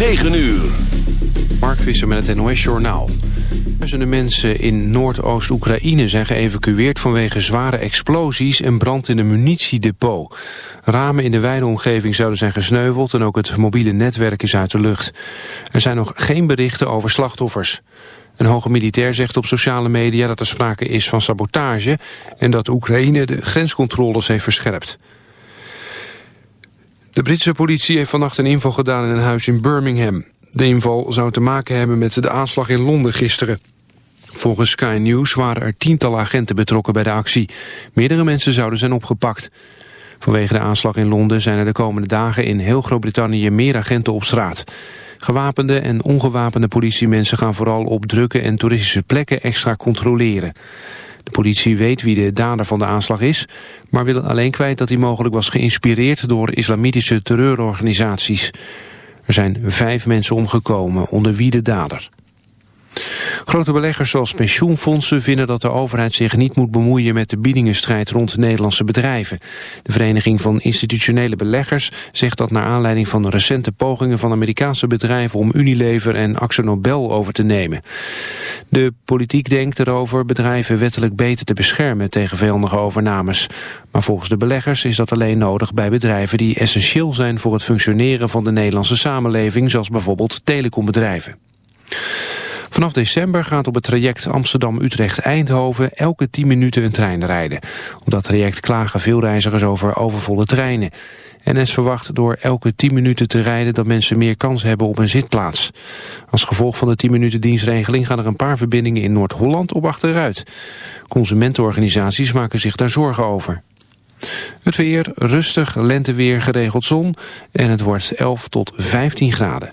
9 uur. Mark Visser met het NOS Journaal. Duizenden mensen in Noordoost-Oekraïne zijn geëvacueerd vanwege zware explosies en brand in een munitiedepot. Ramen in de wijde omgeving zouden zijn gesneuveld en ook het mobiele netwerk is uit de lucht. Er zijn nog geen berichten over slachtoffers. Een hoge militair zegt op sociale media dat er sprake is van sabotage en dat Oekraïne de grenscontroles heeft verscherpt. De Britse politie heeft vannacht een inval gedaan in een huis in Birmingham. De inval zou te maken hebben met de aanslag in Londen gisteren. Volgens Sky News waren er tientallen agenten betrokken bij de actie. Meerdere mensen zouden zijn opgepakt. Vanwege de aanslag in Londen zijn er de komende dagen in heel Groot-Brittannië meer agenten op straat. Gewapende en ongewapende politiemensen gaan vooral op drukke en toeristische plekken extra controleren. De politie weet wie de dader van de aanslag is, maar wil alleen kwijt dat hij mogelijk was geïnspireerd door islamitische terreurorganisaties. Er zijn vijf mensen omgekomen, onder wie de dader. Grote beleggers zoals pensioenfondsen vinden dat de overheid zich niet moet bemoeien met de biedingenstrijd rond Nederlandse bedrijven. De Vereniging van Institutionele Beleggers zegt dat naar aanleiding van de recente pogingen van Amerikaanse bedrijven om Unilever en Nobel over te nemen. De politiek denkt erover bedrijven wettelijk beter te beschermen tegen vijandige overnames. Maar volgens de beleggers is dat alleen nodig bij bedrijven die essentieel zijn voor het functioneren van de Nederlandse samenleving, zoals bijvoorbeeld telecombedrijven. Vanaf december gaat op het traject Amsterdam-Utrecht-Eindhoven elke 10 minuten een trein rijden. Op dat traject klagen veel reizigers over overvolle treinen. NS verwacht door elke 10 minuten te rijden dat mensen meer kans hebben op een zitplaats. Als gevolg van de 10 minuten dienstregeling gaan er een paar verbindingen in Noord-Holland op achteruit. Consumentenorganisaties maken zich daar zorgen over. Het weer rustig, lenteweer, geregeld zon en het wordt 11 tot 15 graden.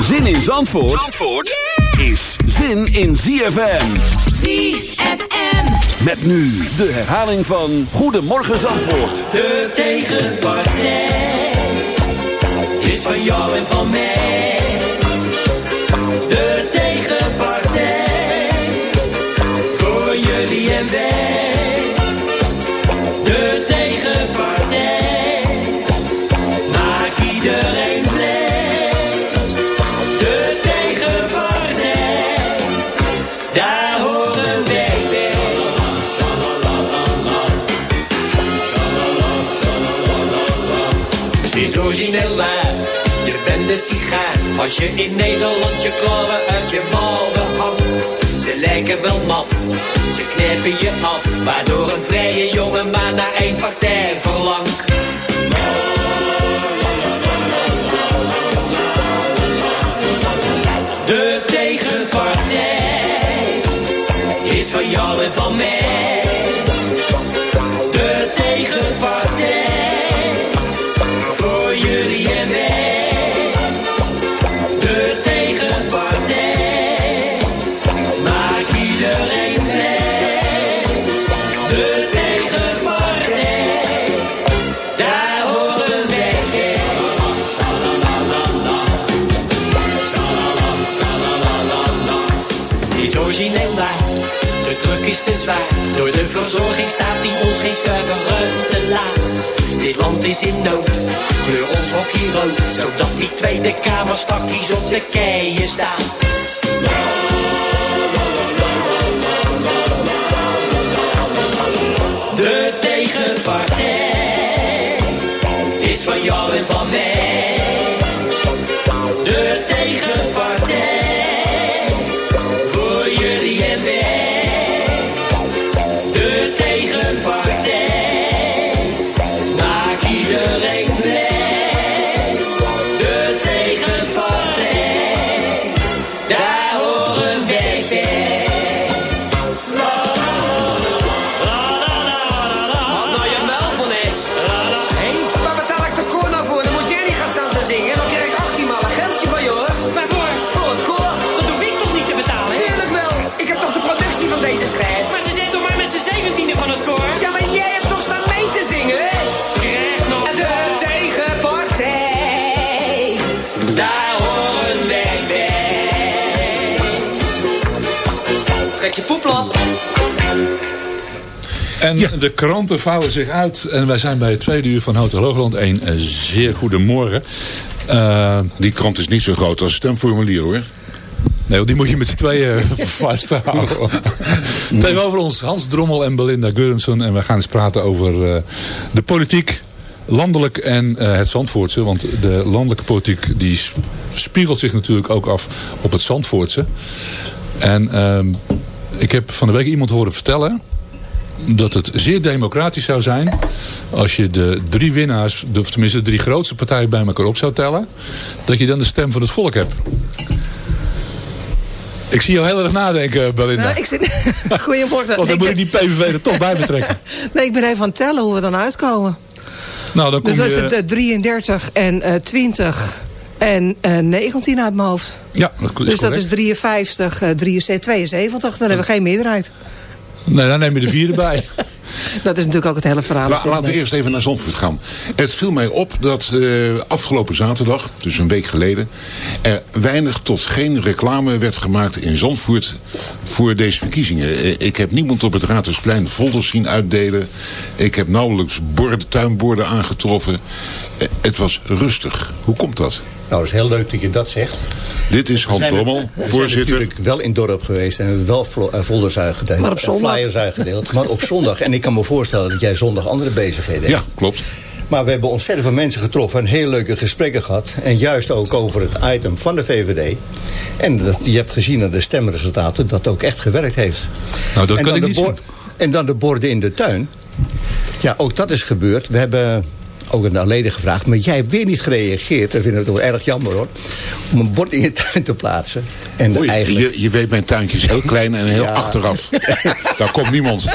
Zin in Zandvoort, Zandvoort is zin in ZFM. ZFM. Met nu de herhaling van Goedemorgen Zandvoort. De tegenpartij is van jou en van mij. Je bent de sigaar. Als je in Nederland je klauwen uit je mouwen hangt. Ze lijken wel maf, ze knijpen je af. Waardoor een vrije jongen maar naar één partij verlangt. verzorging staat die ons geen stuiveren te laat. Dit land is in nood, kleur ons hockey rood, zodat die Tweede Kamer stakjes op de keien staat. De tegenpartij is van jou en van mij. En de kranten vouwen zich uit. En wij zijn bij het tweede uur van Hotel Hoogland. Een eh, zeer goede morgen. Eh, Die krant is niet zo groot als het stemformulier hoor. nee, want die moet je met z'n tweeën vasthouden. Tegenover ons Hans Drommel en Belinda Geurensen. En we gaan eens praten over eh, de politiek. Landelijk en het Zandvoortse. Want de landelijke politiek die spiegelt zich natuurlijk ook af op het Zandvoortse. En ehm, ik heb van de week iemand horen vertellen dat het zeer democratisch zou zijn als je de drie winnaars, de, of tenminste de drie grootste partijen bij elkaar op zou tellen, dat je dan de stem van het volk hebt. Ik zie jou heel erg nadenken, Belinda. Nou, ik zit... Goedemorgen. Want dan Ik moet je die PVV er toch bij betrekken. Nee, ik ben even aan het tellen hoe we dan uitkomen. Nou, dan kom Dus dat is je... het eh, 33 en eh 20 en eh 19 uit mijn hoofd. ja, dat is dus dat is 53, eh 73, 72. Dan hebben we geen meerderheid. Nee, dan neem je de vier erbij. Dat is natuurlijk ook het hele verhaal. La- laten we eerst even naar Zandvoort gaan. Het viel mij op dat eh, afgelopen zaterdag, dus een week geleden... er weinig tot geen reclame werd gemaakt in Zandvoort voor deze verkiezingen. Eh, Ik heb niemand op het Raadhuisplein folders zien uitdelen. Ik heb nauwelijks borden, tuinborden aangetroffen. Eh, Het was rustig. Hoe komt dat? Nou, dat is heel leuk dat je dat zegt. Dit is Hans We Drommel, we zijn voorzitter. natuurlijk wel in het dorp geweest en hebben wel eh, folders uitgedeeld. Maar op en zondag? Flyers uitgedeeld. Maar op zondag. En ik kan me voorstellen dat jij zondag andere bezigheden hebt. Ja, klopt. Maar we hebben ontzettend veel mensen getroffen en heel leuke gesprekken gehad. En juist ook over het item van de VVD. En dat, je hebt gezien aan de stemresultaten dat het ook echt gewerkt heeft. Nou, dat en kan dan ik de niet En dan de borden in de tuin. Ja, ook dat is gebeurd. We hebben ook een leden gevraagd. Maar jij hebt weer niet gereageerd. Dat vinden we toch erg jammer hoor. Om een bord in je tuin te plaatsen. En Oei, eigenlijk... je, je weet mijn tuintje is heel klein en heel Ja. achteraf. Daar komt niemand.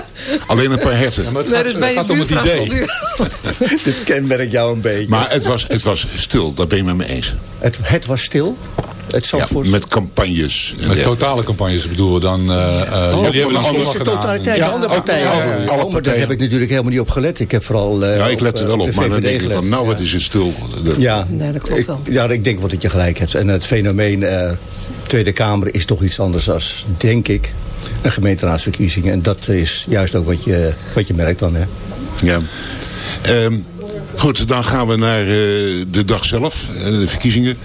Alleen een paar herten. Maar het Nee, gaat, dus het gaat om het idee. Dit kenmerkt jou een beetje. Maar het was, het was stil, dat ben je met me eens. het, het was stil. Het Ja, met campagnes. en Met totale campagnes bedoelen we dan... eh eh, jullie hebben gedaan. totaliteit, Ja, andere partijen. ja, Oh, alle maar daar partijen. heb ik natuurlijk helemaal niet op gelet. Ik heb vooral eh, Ja, ik let er wel op, de maar dan denk je van, nou wat Ja. is het stil. Ja, Nee, dat klopt ik, wel. ja, ik denk wel dat je gelijk hebt. En het fenomeen eh, Tweede Kamer is toch iets anders dan, denk ik, een gemeenteraadsverkiezing. En dat is juist ook wat je, wat je merkt dan. Hè. Ja. Ehm, goed, dan gaan we naar eh, de dag zelf, eh, de verkiezingen.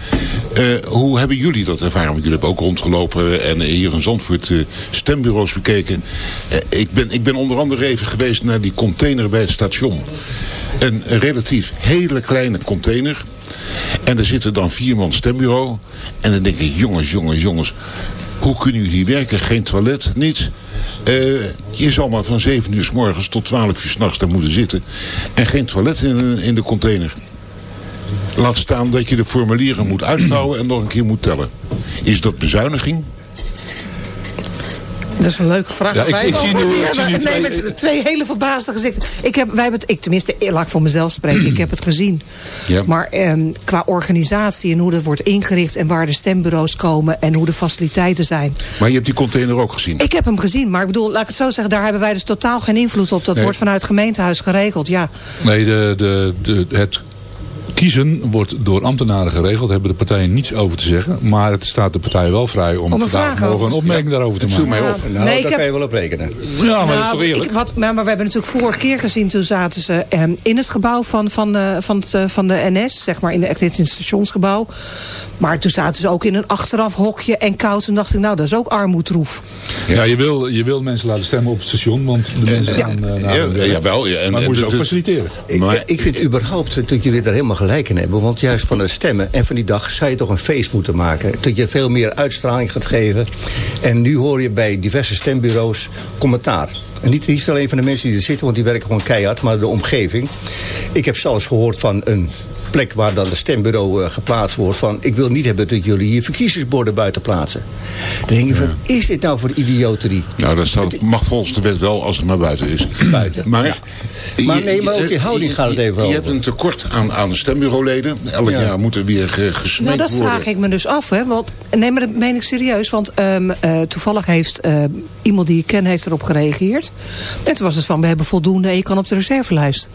Eh, hoe hebben jullie dat ervaren? Want jullie hebben ook rondgelopen en hier in Zandvoort stembureaus bekeken. Ik, ben, ik ben onder andere even geweest naar die container bij het station. Een relatief hele kleine container. En er zitten dan vier man stembureau. En dan denk ik, jongens, jongens, jongens. Hoe kunnen jullie werken? Geen toilet, niets. Eh, je zal maar van 7 uur s morgens tot 12 uur s'nachts daar moeten zitten. En geen toilet in, in de container. Laat staan dat je de formulieren moet uitvouwen en nog een keer moet tellen. Is dat bezuiniging? Dat is een leuke vraag. Ja, ik- ik zie nu- ik zie nu nee, twee- met twee hele verbaasde gezichten. Ik heb, wij hebben het, ik, tenminste, laat ik voor mezelf spreken. ik heb het gezien. Ja. Maar ehm, qua organisatie en hoe dat wordt ingericht... en waar de stembureaus komen en hoe de faciliteiten zijn. Maar je hebt die container ook gezien. Ik heb hem gezien, maar ik bedoel, laat ik het zo zeggen... daar hebben wij dus totaal geen invloed op. Dat Nee. wordt vanuit het gemeentehuis geregeld, ja. Nee, de, de, de, het kiezen wordt door ambtenaren geregeld. Daar hebben de partijen niets over te zeggen. Maar het staat de partijen wel vrij om, Om vandaag morgen over een opmerking daarover te maken. mij op. Nou, Nee, ik daar heb- kan je wel op rekenen. Ja, maar dat is Nou, toch eerlijk? ik- wat, maar, maar we hebben natuurlijk vorige keer gezien... toen zaten ze ehm, in het gebouw van, van, eh, van, het, eh, van de NS, zeg maar, in, de, echt in het stationsgebouw. Maar toen zaten ze ook in een achteraf hokje en koud. Toen dacht ik, nou, dat is ook armoedroef. Ja, je wil, je wil mensen laten stemmen op het station, want de mensen gaan eh, naar Ja, jawel, ja, en- maar en moet je de- ook de- faciliteren. Ik, Maar- ja, ik vind überhaupt dat jullie daar helemaal in hebben. Want juist van het stemmen en van die dag zou je toch een feest moeten maken. Dat je veel meer uitstraling gaat geven. En nu hoor je bij diverse stembureaus commentaar. En niet, niet alleen van de mensen die er zitten, want die werken gewoon keihard, maar de omgeving. Ik heb zelfs gehoord van een plek waar dan de stembureau uh, geplaatst wordt van... ik wil niet hebben dat jullie hier verkiezingsborden buiten plaatsen. Dan denk je van, is dit nou voor idioterie? Nou, dat staat, mag volgens de wet wel als het maar buiten is. Buiten. Maar, ja. maar nee, maar ook die houding gaat het even je, over. Je hebt een tekort aan, aan stembureauleden. Elk Ja. jaar moeten weer ge- gesmeekt Nou, dat worden. vraag ik me dus af. Hè, want, nee, maar dat meen ik serieus. Want ehm, eh, toevallig heeft eh, iemand die ik ken heeft erop gereageerd. En toen was het van, we hebben voldoende en je kan op de reservelijst.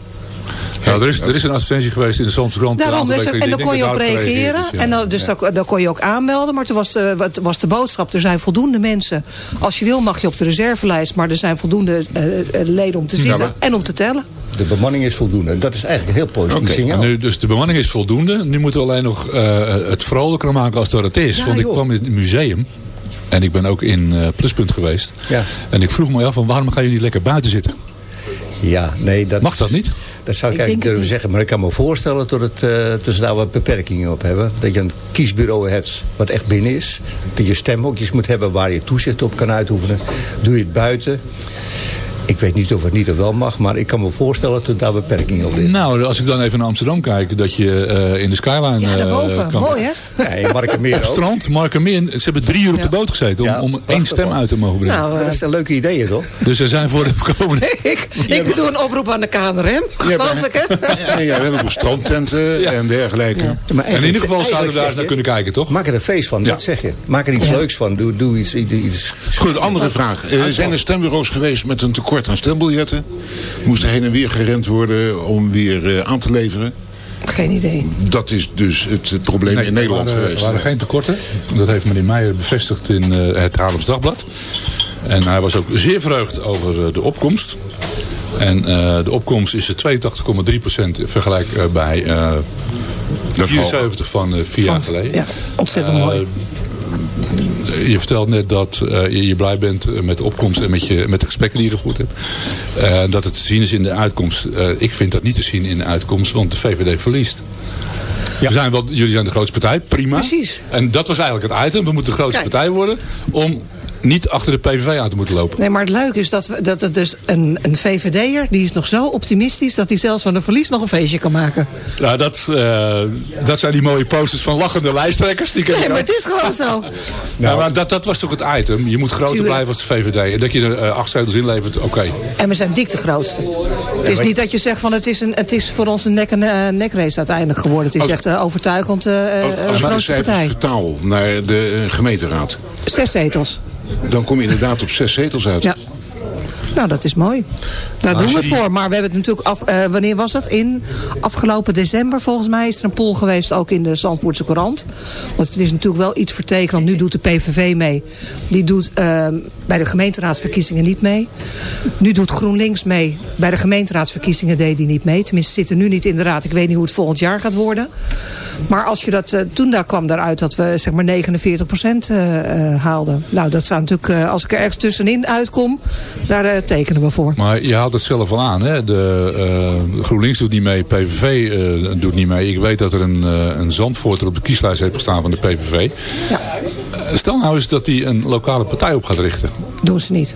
Ja, er, is, er is een advertentie geweest in de een Daarom, dus, en dan kon je op reageren. is, ja. En dan, dus daar, daar kon je ook aanmelden. Maar toen was de, wat- was de boodschap, er zijn voldoende mensen. Als je wil mag je op de reservelijst. Maar er zijn voldoende eh, eh, leden om te zitten en om te tellen. De bemanning is voldoende. Dat is eigenlijk een heel positief Oké, signaal. nu, dus de bemanning is voldoende. Nu moeten we alleen nog eh, het vrolijker maken als dat het is. Ja, Want ik kwam in het museum. En ik ben ook in eh, Pluspunt geweest. Ja. En ik vroeg me af, van waarom gaan jullie niet lekker buiten zitten? Ja, nee, dat, Mag dat niet? Dat zou ik, Ik eigenlijk durven zeggen. Maar ik kan me voorstellen dat, het, dat ze daar wat beperkingen op hebben. Dat je een kiesbureau hebt wat echt binnen is. Dat je stemhokjes moet hebben waar je toezicht op kan uitoefenen. Doe je het buiten. Ik weet niet of het niet of wel mag. Maar ik kan me voorstellen dat er daar beperkingen op liggen. Nou, als ik dan even naar Amsterdam kijk, dat je eh, in de skyline Ja, eh, daarboven. kan. Mooi, hè? Nee, Markenmeer Op ook. strand, Markermeer, ze hebben drie uur op de boot gezeten om, Ja, om één stem uit te mogen brengen. Nou, Dat is een leuke idee, toch? Dus er zijn voor de komende... ik, ik doe een oproep aan de KNRM. Geloof ik, hè? Ja, ja, we hebben ook strandtenten en dergelijke. Maar En in ieder geval zouden we daar eens naar kunnen kijken, toch? Maak er een feest van, Ja. dat zeg je. Maak er iets leuks van. Doe, doe iets, iets, iets. Goed, andere vraag. Eh, zijn er stembureaus geweest met een tekort aan stembiljetten? Moest er heen en weer gerend worden om weer eh, aan te leveren? Geen idee. Dat is dus het, probleem Nee, in Nederland er waren, geweest. Er waren geen tekorten. Dat heeft meneer Meijer bevestigd in eh, het Haarlems Dagblad. En hij was ook zeer verheugd over eh, de opkomst. En eh, de opkomst is 82,3% vergelijk bij eh is 74 van vier jaar geleden. Ja, ontzettend mooi. Eh, je vertelt net dat eh, je, je blij bent eh, met de opkomst en met, je, met de gesprekken die je gevoerd hebt. Dat het te zien is in de uitkomst. Ik vind dat niet te zien in de uitkomst, want de VVD verliest. We zijn wel, jullie zijn de grootste partij, prima. Precies. En dat was eigenlijk het item. We moeten de grootste Kijk. partij worden om niet achter de PVV aan te moeten lopen. Nee, maar het leuke is dat, we, dat het dus een, een VVD'er... die is nog zo optimistisch dat hij zelfs van een verlies nog een feestje kan maken. Nou, dat, eh, dat zijn die mooie posters van lachende lijsttrekkers. Die Nee, maar ook. het is gewoon zo. Nou, maar dat, dat was toch het item. Je moet groter Tuurlijk. blijven als de VVD. En dat je er eh, acht zetels inlevert, oké. En we zijn dik de grootste. Het is niet dat je zegt van het is, een, het is voor ons een nek- en eh, nekrace uiteindelijk geworden. Het is Ook- echt overtuigend Als de grootste cijfers partij. vertaal naar de gemeenteraad, Zes zetels. Dan kom je inderdaad op zes zetels uit. Ja. Nou, dat is mooi. Daar doen we het voor. Maar we hebben het natuurlijk af... eh, wanneer was het? In afgelopen december volgens mij is er een poll geweest. Ook in de Zandvoortse Courant. Want het is natuurlijk wel iets vertekend. Nu doet de PVV mee. Die doet eh, bij de gemeenteraadsverkiezingen niet mee. Nu doet GroenLinks mee. Bij de gemeenteraadsverkiezingen deed die niet mee. Tenminste, ze zitten nu niet in de raad. Ik weet niet hoe het volgend jaar gaat worden. Maar als je dat, eh, toen daar kwam daaruit dat we zeg maar 49 procent haalden. Nou, dat zou natuurlijk, eh, als ik er ergens tussenin uitkom, daar eh, tekenen we voor. Maar je haalt het zelf al aan. Hè? De, eh, GroenLinks doet niet mee, PVV eh, doet niet mee. Ik weet dat er een, uh, een Zandvoorter op de kieslijst heeft gestaan van de PVV. Ja. Uh, stel nou eens dat hij een lokale partij op gaat richten. Doen ze niet.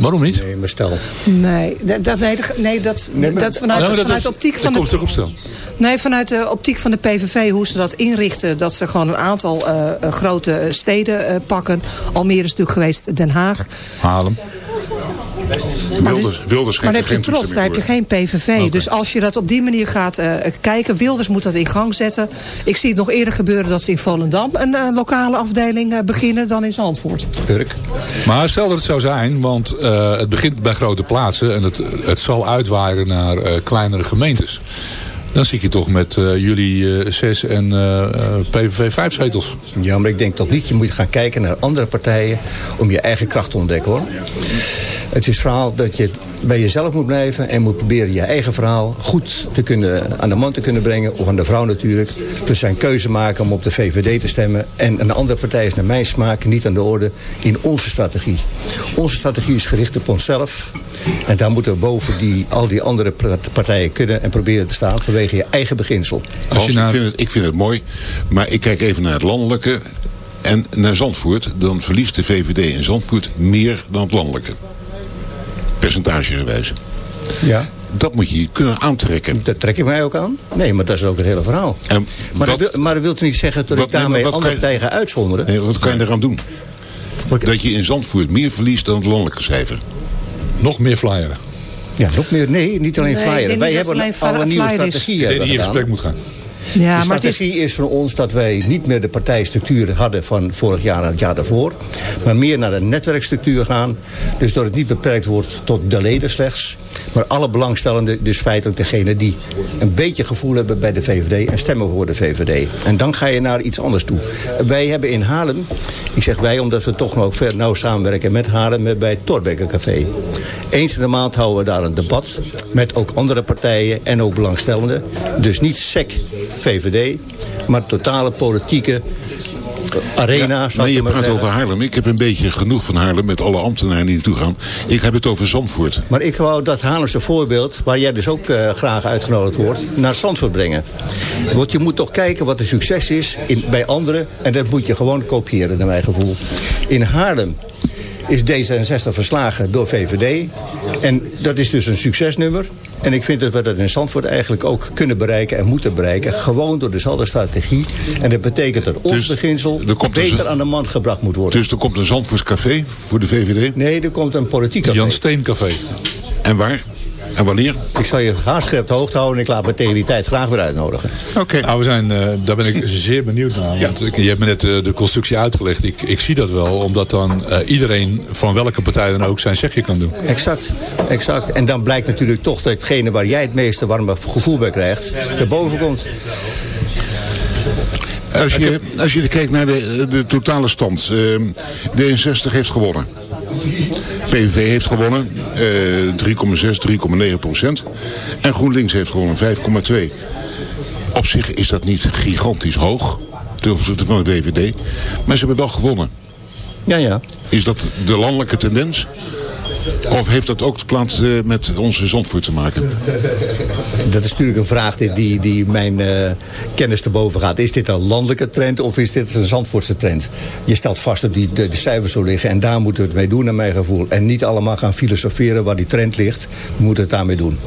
Waarom niet? Nee, maar stel. Nee, dat, nee, nee, dat, Nee, maar- dat vanuit, dat vanuit is- optiek van de, op stel. Nee, vanuit de optiek van de PVV, hoe ze dat inrichten... dat ze gewoon een aantal grote steden eh, pakken. Almere is natuurlijk geweest, Den Haag. Haarlem. Wilders, Wilders Maar dan heb je geen trots, daar heb je geen PVV. Dus als je dat op die manier gaat eh, kijken... Wilders moet dat in gang zetten. Ik zie het nog eerder gebeuren dat ze in Volendam... een eh, lokale afdeling eh, beginnen dan in Zandvoort. Urk. Maar stel dat het zou zijn, want uh, het begint bij grote plaatsen... en het, het zal uitwaaien naar uh, kleinere gemeentes. Dan zie ik je toch met uh, jullie uh, zes en uh, PVV vijf zetels. Ja, maar ik denk toch niet. Je moet gaan kijken naar andere partijen om je eigen kracht te ontdekken hoor. Het is het verhaal dat je bij jezelf moet blijven en moet proberen je eigen verhaal goed te kunnen, aan de man te kunnen brengen. Of aan de vrouw natuurlijk. Dus zijn keuze maken om op de VVD te stemmen. En een andere partij is naar mijn smaak niet aan de orde in onze strategie. Onze strategie is gericht op onszelf. En daar moeten we boven die, al die andere partijen kunnen en proberen te staan vanwege je eigen beginsel. Als ik, vind het, ik vind het mooi, maar ik kijk even naar het landelijke en naar Zandvoort. Dan verliest de VVD in Zandvoort meer dan het landelijke. Percentagegewijs. Ja. Dat moet je kunnen aantrekken. Dat trek ik mij ook aan. Nee, maar dat is ook het hele verhaal. En maar, wat, dat wil, maar dat wil niet zeggen dat ik daarmee nee, andere ga uitzonderen? Nee, wat kan je eraan doen? Dat je in Zandvoort meer verliest dan het landelijke cijfer. Nog meer flyeren. Ja, nog meer. Nee, niet alleen nee, flyeren. Wij hebben al een nieuwe strategie. Die in gesprek moet gaan. Ja, de strategie is... is voor ons dat wij niet meer de partijstructuur hadden van vorig jaar en het jaar daarvoor. Maar meer naar een netwerkstructuur gaan. Dus dat het niet beperkt wordt tot de leden slechts. Maar alle belangstellenden, dus feitelijk degene die een beetje gevoel hebben bij de VVD en stemmen voor de VVD. En dan ga je naar iets anders toe. Wij hebben in Haarlem, ik zeg wij omdat we toch nog ver nauw samenwerken met Haarlem bij het Café. Eens in de maand houden we daar een debat met ook andere partijen en ook belangstellenden. Dus niet SEC VVD, maar totale politieke arena. Ja, je praat over Haarlem. Ik heb een beetje genoeg van Haarlem met alle ambtenaren die naartoe gaan. Ik heb het over Zandvoort. Maar ik wou dat Haarlemse voorbeeld, waar jij dus ook uh, graag uitgenodigd wordt, naar Zandvoort brengen. Want je moet toch kijken wat de succes is in, bij anderen. En dat moet je gewoon kopiëren, naar mijn gevoel. In Haarlem is D66 verslagen door VVD. En dat is dus een succesnummer. En ik vind dat we dat in Zandvoort eigenlijk ook kunnen bereiken en moeten bereiken. Gewoon door dezelfde strategie. En dat betekent dat ons dus beginsel beter aan de man gebracht moet worden. Dus er komt een Zandvoorts café voor de VVD? Nee, er komt een politiek café. Jan Steen café. En waar? En wanneer? Ik zal je haarscherp de hoogte houden en ik laat me tegen die tijd graag weer uitnodigen. Oké. Nou, we zijn, uh, daar ben ik zeer benieuwd naar. Want ja. je hebt me net uh, de constructie uitgelegd. Ik, ik zie dat wel, omdat dan uh, iedereen van welke partij dan ook zijn zegje kan doen. Exact, exact. En dan blijkt natuurlijk toch dat hetgene waar jij het meeste warme gevoel bij krijgt, erboven komt. Als je, als je kijkt naar de, de totale stand. D66 heeft gewonnen. PVV heeft gewonnen, uh, 3,6, 3,9 procent. En GroenLinks heeft gewonnen, 5,2. Op zich is dat niet gigantisch hoog ten opzichte van de VVD. Maar ze hebben wel gewonnen. Ja, ja. Is dat de landelijke tendens? Of heeft dat ook plaats uh, met onze Zandvoort te maken? Dat is natuurlijk een vraag die, die, die mijn uh, kennis te boven gaat. Is dit een landelijke trend of is dit een Zandvoortse trend? Je stelt vast dat die, de, de cijfers zo liggen en daar moeten we het mee doen naar mijn gevoel. En niet allemaal gaan filosoferen waar die trend ligt. We moeten het daarmee doen.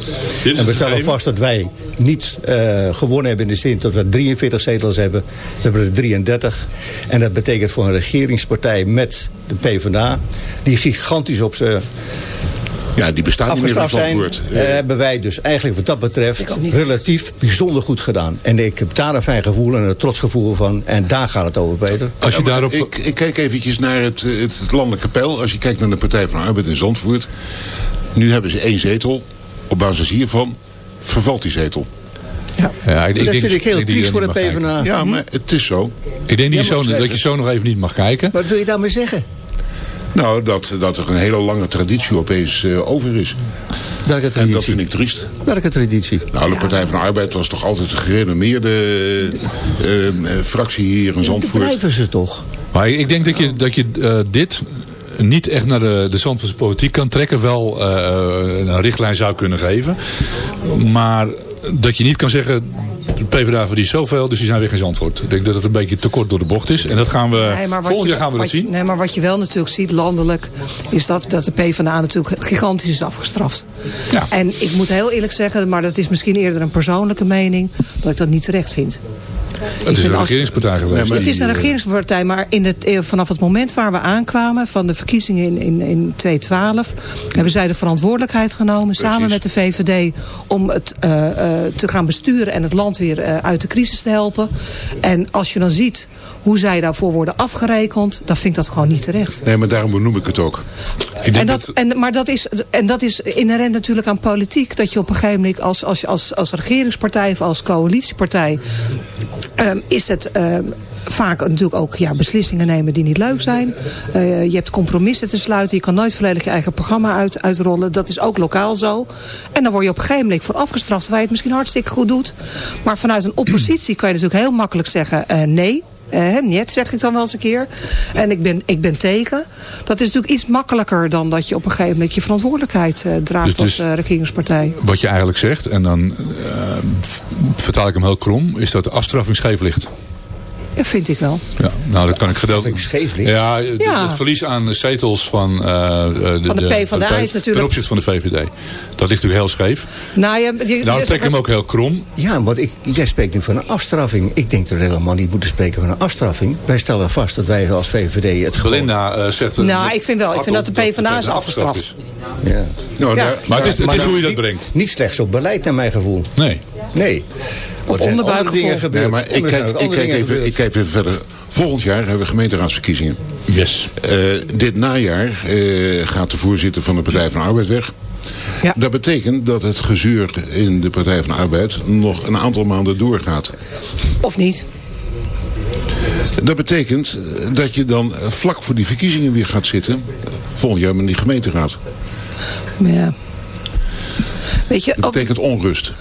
En we stellen vast dat wij niet uh, gewonnen hebben in de zin dat we 43 zetels hebben. We hebben er 33. En dat betekent voor een regeringspartij met de PvdA... die gigantisch op zijn ja, die bestaat niet meer in Zandvoort. Zijn, uh, hebben wij dus eigenlijk wat dat betreft relatief bijzonder goed gedaan. En ik heb daar een fijn gevoel en een trots gevoel van. En daar gaat het over, Peter. Als je daarop... ik, ik kijk eventjes naar het, het, het landelijke peil. Als je kijkt naar de Partij van Arbeid in Zandvoort. Nu hebben ze één zetel. Op basis hiervan vervalt die zetel. Ja. ja ik, dat denk, vind ik heel triest voor de PvdA. Ja, maar het is zo. Ik denk die zo, dat je zo nog even niet mag kijken. Wat wil je daarmee zeggen? Nou, dat, dat er een hele lange traditie opeens uh, over is. Welke traditie? En dat vind ik triest. Welke traditie? Nou, de Partij van de Arbeid was toch altijd een gerenommeerde uh, fractie hier in Zandvoort. Dat blijven ze toch? Maar ik denk dat je, dat je uh, dit niet echt naar de, de Zandvoortse politiek kan trekken. Wel een richtlijn zou kunnen geven. Maar dat je niet kan zeggen de PvdA verdient zoveel, dus die zijn weer geen Zandvoort. Ik denk dat het een beetje te kort door de bocht is. En dat gaan we, nee, volgend jaar gaan we dat zien. Nee, maar wat je wel natuurlijk ziet, landelijk, is dat, dat de PvdA natuurlijk gigantisch is afgestraft. Ja. En ik moet heel eerlijk zeggen, maar dat is misschien eerder een persoonlijke mening, dat ik dat niet terecht vind. Het is een regeringspartij geweest. het is een regeringspartij, maar in het, eh, vanaf het moment waar we aankwamen... van de verkiezingen in, in, in 2012... hebben zij de verantwoordelijkheid genomen... samen met de VVD om het uh, uh, te gaan besturen... en het land weer uh, uit de crisis te helpen. En als je dan ziet hoe zij daarvoor worden afgerekend... dan vind ik dat gewoon niet terecht. Nee, maar daarom benoem ik het ook. Ik en dat, En, maar dat is, en dat is inherent natuurlijk aan politiek... dat je op een gegeven moment als, als, als, als regeringspartij of als coalitiepartij ehm, is het ehm, vaak natuurlijk ook ja, beslissingen nemen die niet leuk zijn. Eh, je hebt compromissen te sluiten. Je kan nooit volledig je eigen programma uit, uitrollen. Dat is ook lokaal zo. En dan word je op een gegeven moment voor afgestraft... terwijl je het misschien hartstikke goed doet. Maar vanuit een oppositie kan je natuurlijk heel makkelijk zeggen... eh, nee, uh, niet, zeg ik dan wel eens een keer. En ik ben, ik ben tegen. Dat is natuurlijk iets makkelijker dan dat je op een gegeven moment je verantwoordelijkheid uh, draagt dus, als uh, regeringspartij. Wat je eigenlijk zegt, en dan vertaal ik hem heel krom, is dat de afstraffing scheef ligt. Ja, vind ik wel. Ja, nou, dat kan ik gedeeltelijk. scheef. Ja, ja, het verlies aan zetels van, uh, de, van de, de PvdA is natuurlijk... Ten opzichte van de VVD. Dat ligt natuurlijk heel scheef. Nou, je, je, nou trek hem ook heel krom. Ja, want ik, jij spreekt nu van een afstraffing. Ik denk dat we helemaal niet moeten spreken van een afstraffing. Wij stellen vast dat wij als VVD het gewoon... Belinda uh, zegt... Nou, ik vind wel. Ik vind dat de PvdA is afgestraft. Ja. Nou, ja. Maar het is, het is hoe je dat brengt. Niet slechts op beleid, naar mijn gevoel. Nee. Nee. Op onderbuikgevoel. Nee, maar ik kijk, ik, kijk even, ik kijk even verder. Volgend jaar hebben we gemeenteraadsverkiezingen. Yes. Uh, dit najaar uh, gaat de voorzitter van de Partij van de Arbeid weg. Ja. Dat betekent dat het gezeur in de Partij van de Arbeid nog een aantal maanden doorgaat. Of niet. Dat betekent dat je dan vlak voor die verkiezingen weer gaat zitten. Volgend jaar met die gemeenteraad. Ja. Weet je, dat betekent onrust.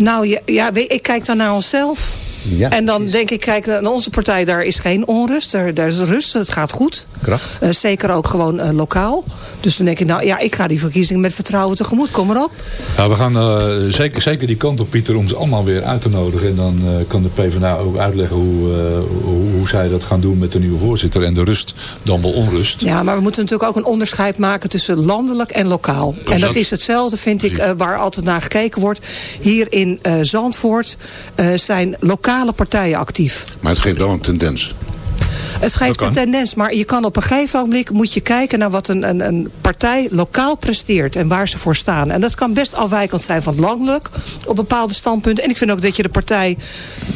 Nou ja, ja, ik kijk dan naar onszelf. Ja, en dan denk ik, kijk, naar onze partij, daar is geen onrust. Daar, daar is rust, het gaat goed. Kracht. Uh, zeker ook gewoon uh, lokaal. Dus dan denk ik, nou ja, ik ga die verkiezingen met vertrouwen tegemoet. Kom maar op. Ja, we gaan uh, zeker, zeker die kant op, Pieter, om ze allemaal weer uit te nodigen. En dan kan de PvdA ook uitleggen hoe, hoe, hoe, zij dat gaan doen met de nieuwe voorzitter. En de rust dan wel onrust. Ja, maar we moeten natuurlijk ook een onderscheid maken tussen landelijk en lokaal. En dat is hetzelfde, vind ik, waar altijd naar gekeken wordt. Hier in Zandvoort zijn lokale partijen actief. Maar het geeft wel een tendens. Het geeft een tendens, maar je kan op een gegeven moment moet je kijken naar wat een, een, een partij lokaal presteert en waar ze voor staan. En dat kan best afwijkend zijn van landelijk op bepaalde standpunten. En ik vind ook dat je de partij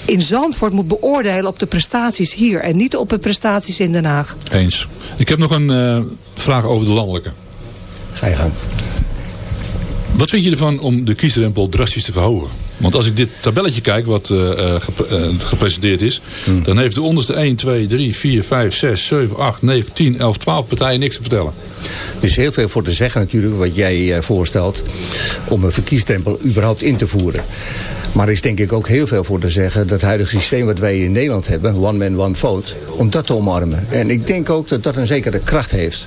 in Zandvoort moet beoordelen op de prestaties hier en niet op de prestaties in Den Haag. Eens. Ik heb nog een uh, vraag over de landelijke. Ga je gang. Wat vind je ervan om de kiesdrempel drastisch te verhogen? Want als ik dit tabelletje kijk wat uh, gep uh, gepresenteerd is... Hmm. dan heeft de onderste 1, 2, 3, 4, 5, 6, 7, 8, 9, 10, 11, 12 partijen niks te vertellen. Er is heel veel voor te zeggen natuurlijk wat jij voorstelt... om een verkiesdrempel überhaupt in te voeren. Maar er is denk ik ook heel veel voor te zeggen... dat het huidige systeem wat wij in Nederland hebben... one man, one vote, om dat te omarmen. En ik denk ook dat dat een zekere kracht heeft.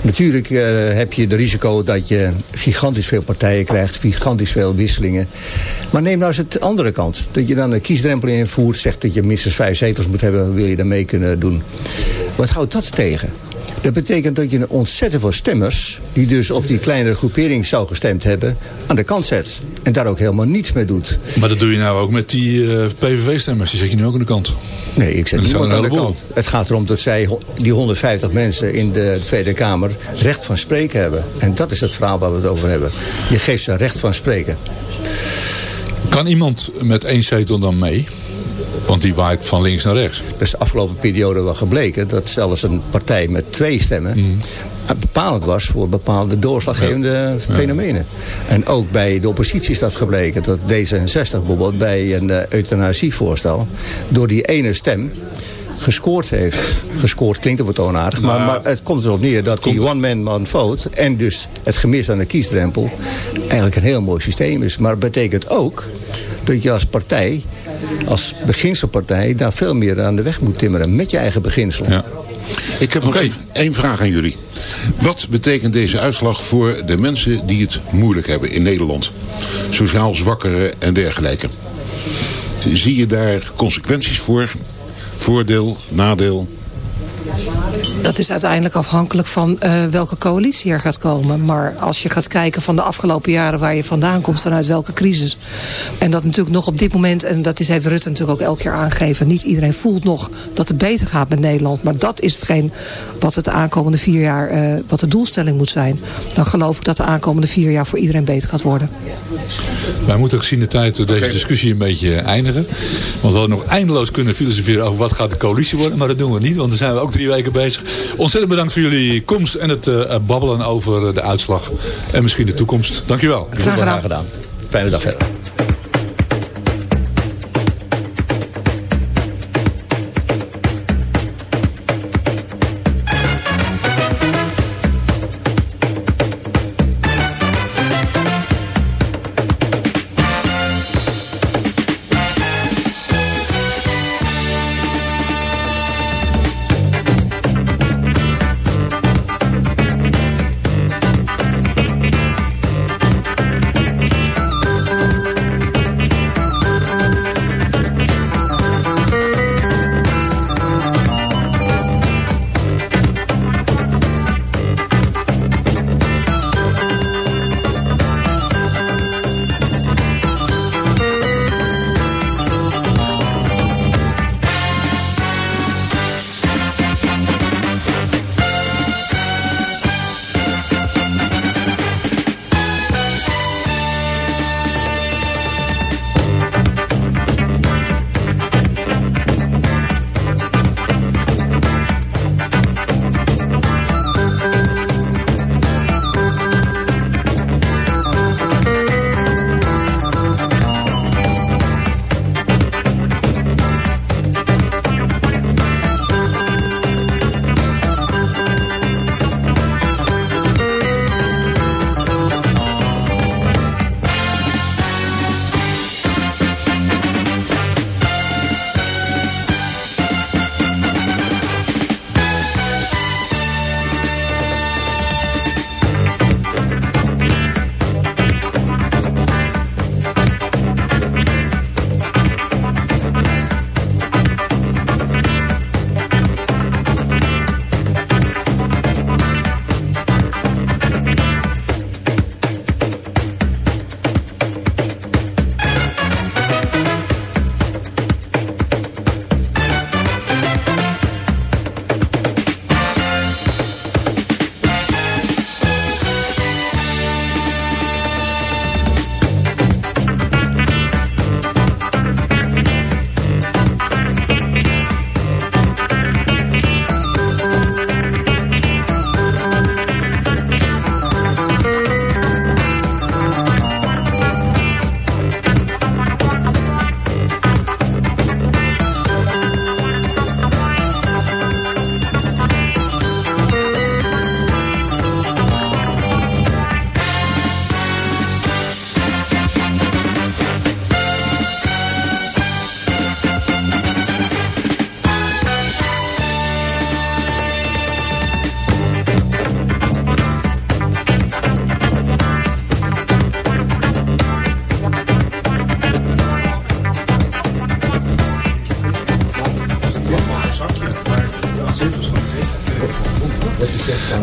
Natuurlijk uh, heb je de risico dat je gigantisch veel partijen krijgt... gigantisch veel wisselingen. Maar neem nou eens het andere kant. Dat je dan een kiesdrempel invoert... zegt dat je minstens vijf zetels moet hebben... wil je daarmee kunnen doen. Wat houdt dat tegen? Dat betekent dat je een ontzettend veel stemmers... die dus op die kleinere groepering zou gestemd hebben... aan de kant zet. En daar ook helemaal niets mee doet. Maar dat doe je nou ook met die uh, PVV-stemmers. Die zet je nu ook aan de kant. Nee, ik zet niemand aan de kant. Het gaat erom dat zij, die 150 mensen in de Tweede Kamer... recht van spreken hebben. En dat is het verhaal waar we het over hebben. Je geeft ze recht van spreken. Kan iemand met één zetel dan mee? Want die waait van links naar rechts. Is de afgelopen periode wel gebleken dat zelfs een partij met twee stemmen... Mm. bepalend was voor bepaalde doorslaggevende ja. fenomenen. Ja. En ook bij de oppositie is dat gebleken. Dat D66 bijvoorbeeld bij een uh, euthanasievoorstel... door die ene stem gescoord heeft. Gescoord klinkt op het onaardig, maar, maar het komt erop neer dat die one-man, one vote... en dus het gemis aan de kiesdrempel eigenlijk een heel mooi systeem is. Maar het betekent ook dat je als partij als beginselpartij daar veel meer aan de weg moet timmeren met je eigen beginsel. Ja. Ik heb nog okay. één vraag aan jullie. Wat betekent deze uitslag voor de mensen die het moeilijk hebben in Nederland? Sociaal zwakkeren en dergelijke. Zie je daar consequenties voor? Voordeel, nadeel? Dat is uiteindelijk afhankelijk van uh, welke coalitie er gaat komen. Maar als je gaat kijken van de afgelopen jaren waar je vandaan komt, vanuit welke crisis. En dat natuurlijk nog op dit moment, en dat is, heeft Rutte natuurlijk ook elke keer aangegeven. Niet iedereen voelt nog dat het beter gaat met Nederland. Maar dat is hetgeen wat het de aankomende vier jaar, uh, wat de doelstelling moet zijn. Dan geloof ik dat de aankomende vier jaar voor iedereen beter gaat worden. Wij moeten ook zien de tijd deze okay. discussie een beetje eindigen. Want we hadden nog eindeloos kunnen filosoferen over wat gaat de coalitie worden. Maar dat doen we niet, want dan zijn we ook drie weken bezig. Ontzettend bedankt voor jullie komst en het uh, babbelen over de uitslag. En misschien de toekomst. Dankjewel. Graag gedaan. gedaan. Fijne dag verder.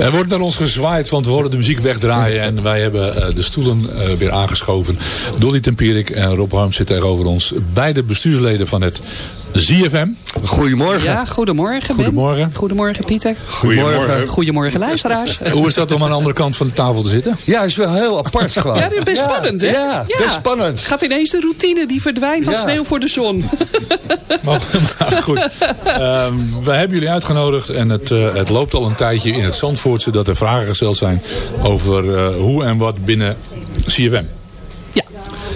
Er wordt naar ons gezwaaid, want we horen de muziek wegdraaien. En wij hebben eh, de stoelen eh, weer aangeschoven. Dolly Tempierik en Rob Harm zitten tegenover ons. Beide bestuursleden van het ZFM. Goedemorgen. Ja, goedemorgen Ben. Goedemorgen. Goedemorgen Pieter. Goedemorgen. Goedemorgen luisteraars. Hoe is dat om aan de andere kant van de tafel te zitten? Ja, is wel heel apart gewoon. Ja, dat is best spannend hè? Ja, best spannend. Gaat ineens de routine die verdwijnt als Ja. sneeuw voor de zon. Nou, goed. Ehm, we hebben jullie uitgenodigd en het, eh, het loopt al een tijdje in het Zandvoortse dat er vragen gesteld zijn over eh, hoe en wat binnen CFM. Ja.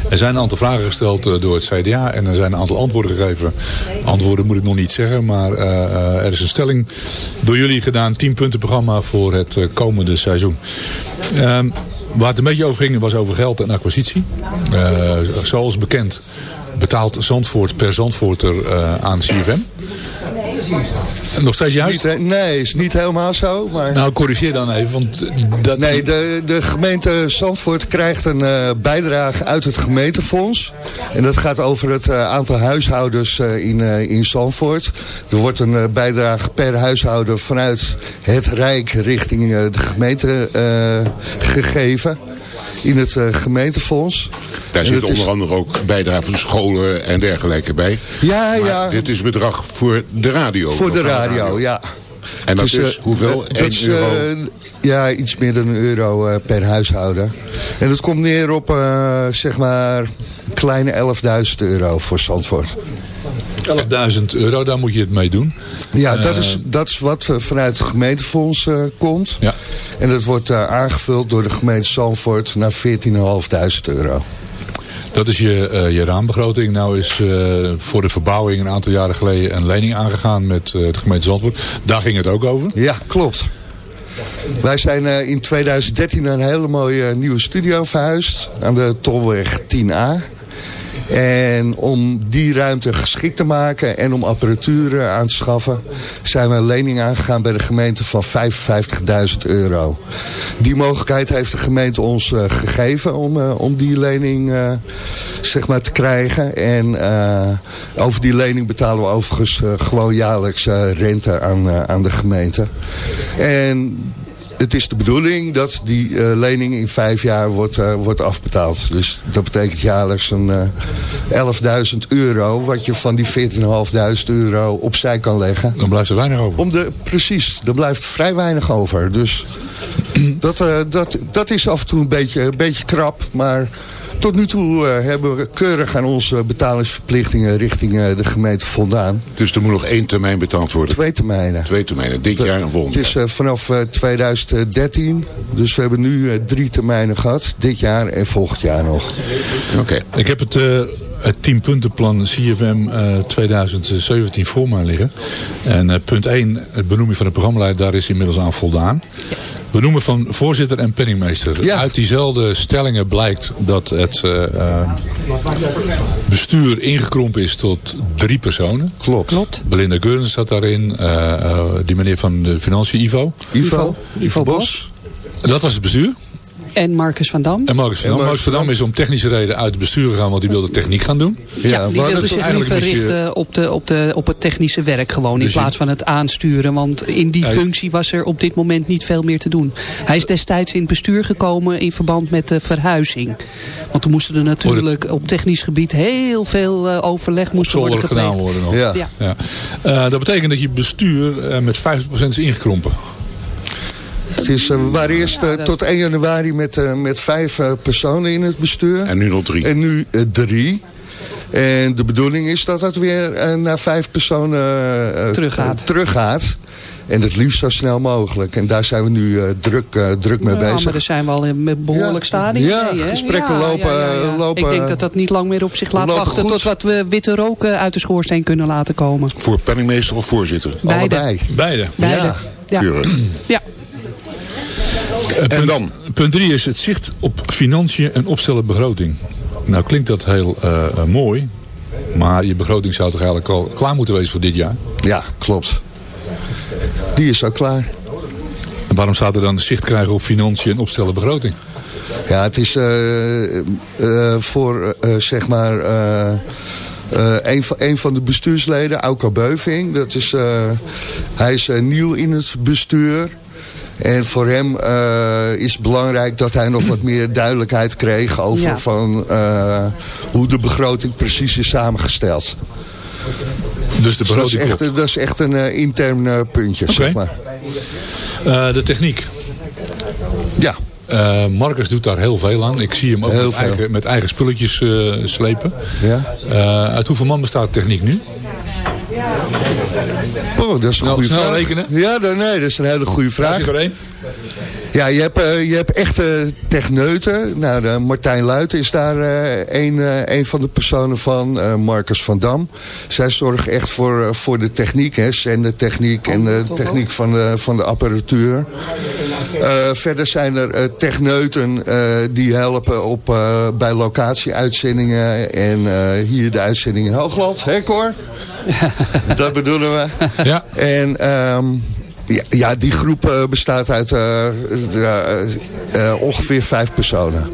Er zijn een aantal vragen gesteld eh, door het CDA en er zijn een aantal antwoorden gegeven. Antwoorden moet ik nog niet zeggen, maar er is een stelling door jullie gedaan. 10 punten programma voor het komende seizoen. Ehm, waar het een beetje over ging was over geld en acquisitie. Zoals bekend betaalt Zandvoort per Zandvoorter eh, aan CFM. Nog steeds juist? Niet, nee, is niet helemaal zo. Maar... Nou, corrigeer dan even. Want dat... Nee, de, de gemeente Zandvoort krijgt een eh, bijdrage uit het gemeentefonds. En dat gaat over het eh, aantal huishoudens in, in Zandvoort. Er wordt een bijdrage per huishouden vanuit het Rijk richting de gemeente gegeven. In het eh, gemeentefonds. Daar zit is- onder andere ook bijdrage van scholen en dergelijke bij. Ja, Maar ja. dit is bedrag voor de radio. Voor de radio, ja. En dat Dus, is eh, hoeveel? dat 1 is, euro? eh, ja, iets meer dan een euro per huishouden. En dat komt neer op, zeg maar, kleine 11.000 euro voor Zandvoort. 11.000 euro, daar moet je het mee doen. Ja, dat Eh, is, dat is wat eh, vanuit het gemeentefonds eh, komt. Ja. En dat wordt eh, aangevuld door de gemeente Zandvoort naar 14.500 euro. Dat is je, eh, je raambegroting. Nou is eh, voor de verbouwing een aantal jaren geleden een lening aangegaan met eh, de gemeente Zandvoort. Daar ging het ook over. Ja, klopt. Wij zijn eh, in 2013 naar een hele mooie eh, nieuwe studio verhuisd. Aan de Tolweg 10A. En om die ruimte geschikt te maken en om apparatuur eh, aan te schaffen... zijn we een lening aangegaan bij de gemeente van 55.000 euro. Die mogelijkheid heeft de gemeente ons eh, gegeven om, eh, om die lening zeg maar te krijgen. En over die lening betalen we overigens gewoon jaarlijks rente aan, aan de gemeente. En het is de bedoeling dat die eh, lening in vijf jaar wordt, eh, wordt afbetaald. Dus dat betekent jaarlijks een eh 11.000 euro... wat je van die 14.500 euro opzij kan leggen. Dan blijft er weinig over. Om de, precies, er blijft vrij weinig over. Dus dat, dat, dat is af en toe een beetje, een beetje krap. Maar tot nu toe eh, hebben we keurig aan onze betalingsverplichtingen... richting eh, de gemeente voldaan. Dus er moet nog één termijn betaald worden? Twee termijnen. Twee termijnen, dit jaar en volgend Het is eh, vanaf eh, 2013. Dus we hebben nu drie termijnen gehad. Dit jaar en volgend jaar nog. Oké. Ik heb het, eh het 10-puntenplan CFM eh 2017 voor mij liggen. En eh, punt 1, het benoemen van de programmaleider, daar is inmiddels aan voldaan. Benoemen van voorzitter en penningmeester. Uit diezelfde stellingen blijkt dat het eh, eh, bestuur ingekrompen is tot drie personen. Klopt. Klopt. Belinda Geurens zat daarin. eh, eh, die meneer van de Financiën, Ivo. Ivo. Ivo Bos. Dat was het bestuur. En Marcus van Dam. En Marcus van Dam. Marcus van Dam is om technische reden uit het bestuur gegaan, want die wilde techniek gaan doen. Ja, die wilde zich liever richten op, de, op, de, op het technische werk gewoon. In Dus plaats van het aansturen. Want in die functie was er op dit moment niet veel meer te doen. Hij is destijds in het bestuur gekomen in verband met de verhuizing. Want toen moesten er natuurlijk op technisch gebied heel veel eh, overleg moesten worden gedaan worden nog. Ja. Ja. Ja. Eh, dat betekent dat je bestuur eh, met 50% is ingekrompen. Het is, eh, we waren eerst eh, tot 1 januari met, eh, met vijf personen in het bestuur. En nu nog drie. En nu drie. En de bedoeling is dat het weer naar vijf personen Teruggaat. teruggaat. En het liefst zo snel mogelijk. En daar zijn we nu eh, druk, eh, druk mee Ja, bezig. maar er zijn wel in met behoorlijk stadium Ja, mee, hè? gesprekken lopen- lopen- Ik denk dat dat niet lang meer op zich laat wachten... goed. tot wat we witte rook uit de schoorsteen kunnen laten komen. Voor penningmeester of voorzitter? Beide. Allebei. Beide. Beide. Ja. Ja. Eh, punt, dan? Punt 3 is het zicht op financiën en opstellen begroting. Nou klinkt dat heel eh, eh, mooi. Maar je begroting zou toch eigenlijk al klaar moeten wezen voor dit jaar? Ja, klopt. Die is al klaar. En waarom staat er dan zicht krijgen op financiën en opstellen begroting? Ja, het is voor zeg maar een, van, een van de bestuursleden, Auka Beuving. Dat is, hij is nieuw in het bestuur. En voor hem uh, is het belangrijk dat hij nog wat meer duidelijkheid kreeg... over Ja. van, uh, hoe de begroting precies is samengesteld. Dus de dat, is begroting echt, dat is echt een uh, intern uh, puntje, Oké. zeg maar. Eh, de techniek. Ja. Eh, Marcus doet daar heel veel aan. Ik zie hem ook Heel met eigen, met eigen spulletjes eh, slepen. Ja. Eh, uit hoeveel man bestaat de techniek nu? Oh, dat is een Snel- goede snel vraag. rekenen? Ja, nee, dat is een hele goede vraag. Ja, je hebt, eh, je hebt echte techneuten. Nou, de Martijn Luiten is daar eh, een, eh, een van de personen van. Marcus van Dam. Zij zorgen echt voor, voor de techniek. Hè, zendertechniek en de techniek van de, van de apparatuur. Verder zijn er techneuten die helpen op, eh, bij locatieuitzendingen. En hier de uitzending in Hoogland. Hè Cor? Dat bedoelen we. Ja. En ehm, ja, ja, die groep eh, bestaat uit eh, eh, eh, ongeveer vijf personen.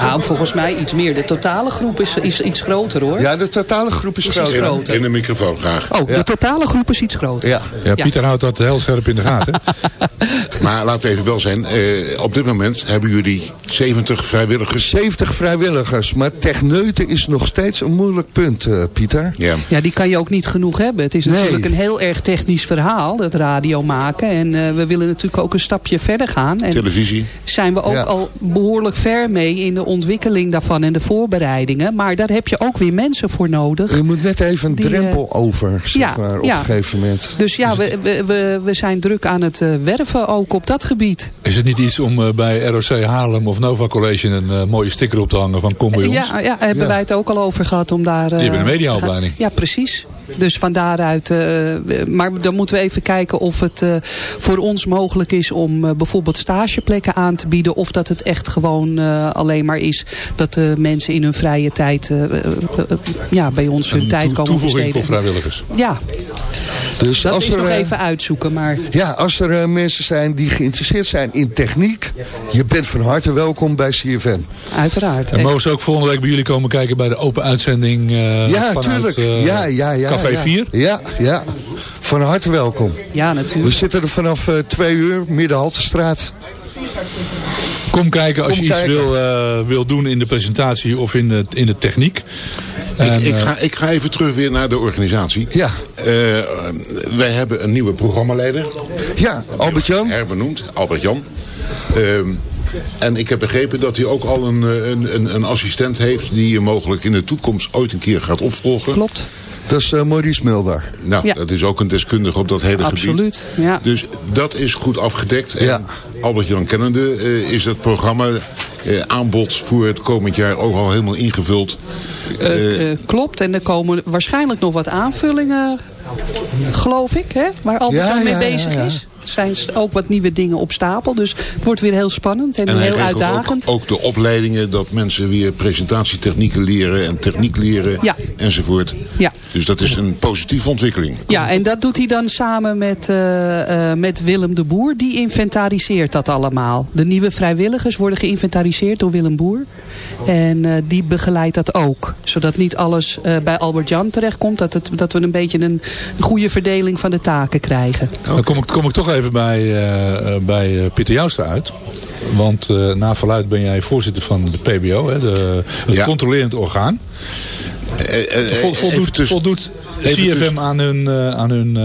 Nou, volgens mij iets meer. De totale groep is, is iets groter hoor. Ja, de totale groep is Is groter. iets groter. In de microfoon graag. Oh, de totale groep is iets groter. Ja. Ja, Ja. Pieter houdt dat heel scherp in de gaten. Maar laat even wel zijn, eh, op dit moment hebben jullie 70 vrijwilligers. 70 vrijwilligers, maar techneuten is nog steeds een moeilijk punt, eh, Pieter. Ja. Ja, die kan je ook niet genoeg hebben. Het is Nee. natuurlijk een heel erg technisch verhaal, dat radio maken. En eh, we willen natuurlijk ook een stapje verder gaan. En Televisie. zijn we ook Ja. al behoorlijk ver mee in de ontwikkeling daarvan en de voorbereidingen. Maar daar heb je ook weer mensen voor nodig. Je moet net even een Die, drempel over, zeg ja, maar, op ja. een gegeven moment. Dus ja, we, we, we, we zijn druk aan het werven ook op dat gebied. Is het niet iets om eh, bij ROC Haarlem of Nova College een eh, mooie sticker op te hangen van kom bij ons? Ja, ja, hebben Ja. wij het ook al over gehad om daar... hebben een eh, mediaopleiding. Ja, precies. Dus van daaruit... eh, maar dan moeten we even kijken of het eh, voor ons mogelijk is om eh, bijvoorbeeld stageplekken aan te bieden. Of dat het echt gewoon eh, alleen maar is dat de mensen in hun vrije tijd ja, bij ons hun Een tijd komen toevoeging voor besteden. vrijwilligers. Ja, Dus dat als is er, nog even uitzoeken. Maar Ja, als er eh, mensen zijn die geïnteresseerd zijn in techniek... je bent van harte welkom bij CFM. uiteraard. En mogen ze ook volgende week bij jullie komen kijken bij de open uitzending eh ja, vanuit tuurlijk. ja, ja, ja, Café ja. 4? Ja, ja. Van harte welkom. Ja, We natuurlijk. zitten er vanaf eh, twee uur, Middenhaltestraat. Kom kijken als Kom je iets wil, eh, wil doen in de presentatie of in de, in de techniek. En, ik, ik, eh, ga, ik ga even terug weer naar de organisatie. Ja. Eh, wij hebben een nieuwe programmaleider. Ja, Albert-Jan. Herbenoemd, Albert-Jan. Ehm, en ik heb begrepen dat hij ook al een, een, een, een assistent heeft... die je mogelijk in de toekomst ooit een keer gaat opvolgen. Klopt. Dat is eh, Maurice Mulder. Nou, Ja. dat is ook een deskundige op dat hele gebied. Absoluut. Ja. Dus dat is goed afgedekt. En Ja. Albert-Jan kennende eh, is het programma eh, aanbod voor het komend jaar ook al helemaal ingevuld. Eh, eh, klopt. En er komen waarschijnlijk nog wat aanvullingen, geloof ik, hè? waar Albert Ja, Jan mee ja, ja, bezig ja. is. Er zijn ook wat nieuwe dingen op stapel. Dus het wordt weer heel spannend en, heel uitdagend. ook, ook de opleidingen dat mensen weer presentatietechnieken leren en techniek leren Ja. enzovoort. Ja. Dus dat is een positieve ontwikkeling. Ja, en dat doet hij dan samen met, eh, eh, met Willem de Boer. Die inventariseert dat allemaal. De nieuwe vrijwilligers worden geïnventariseerd door Willem Boer. En eh, die begeleidt dat ook. Zodat niet alles eh, bij Albert-Jan terechtkomt. Dat, het, dat we een beetje een, een goede verdeling van de taken krijgen. Dan kom ik, kom ik toch even bij, eh, bij eh, Pieter Jouster uit. Want na verluid ben jij voorzitter van de PBO, hè, de, het Ja. controlerend orgaan. Vol- voldoet tussen- voldoet CFM aan hun, aan hun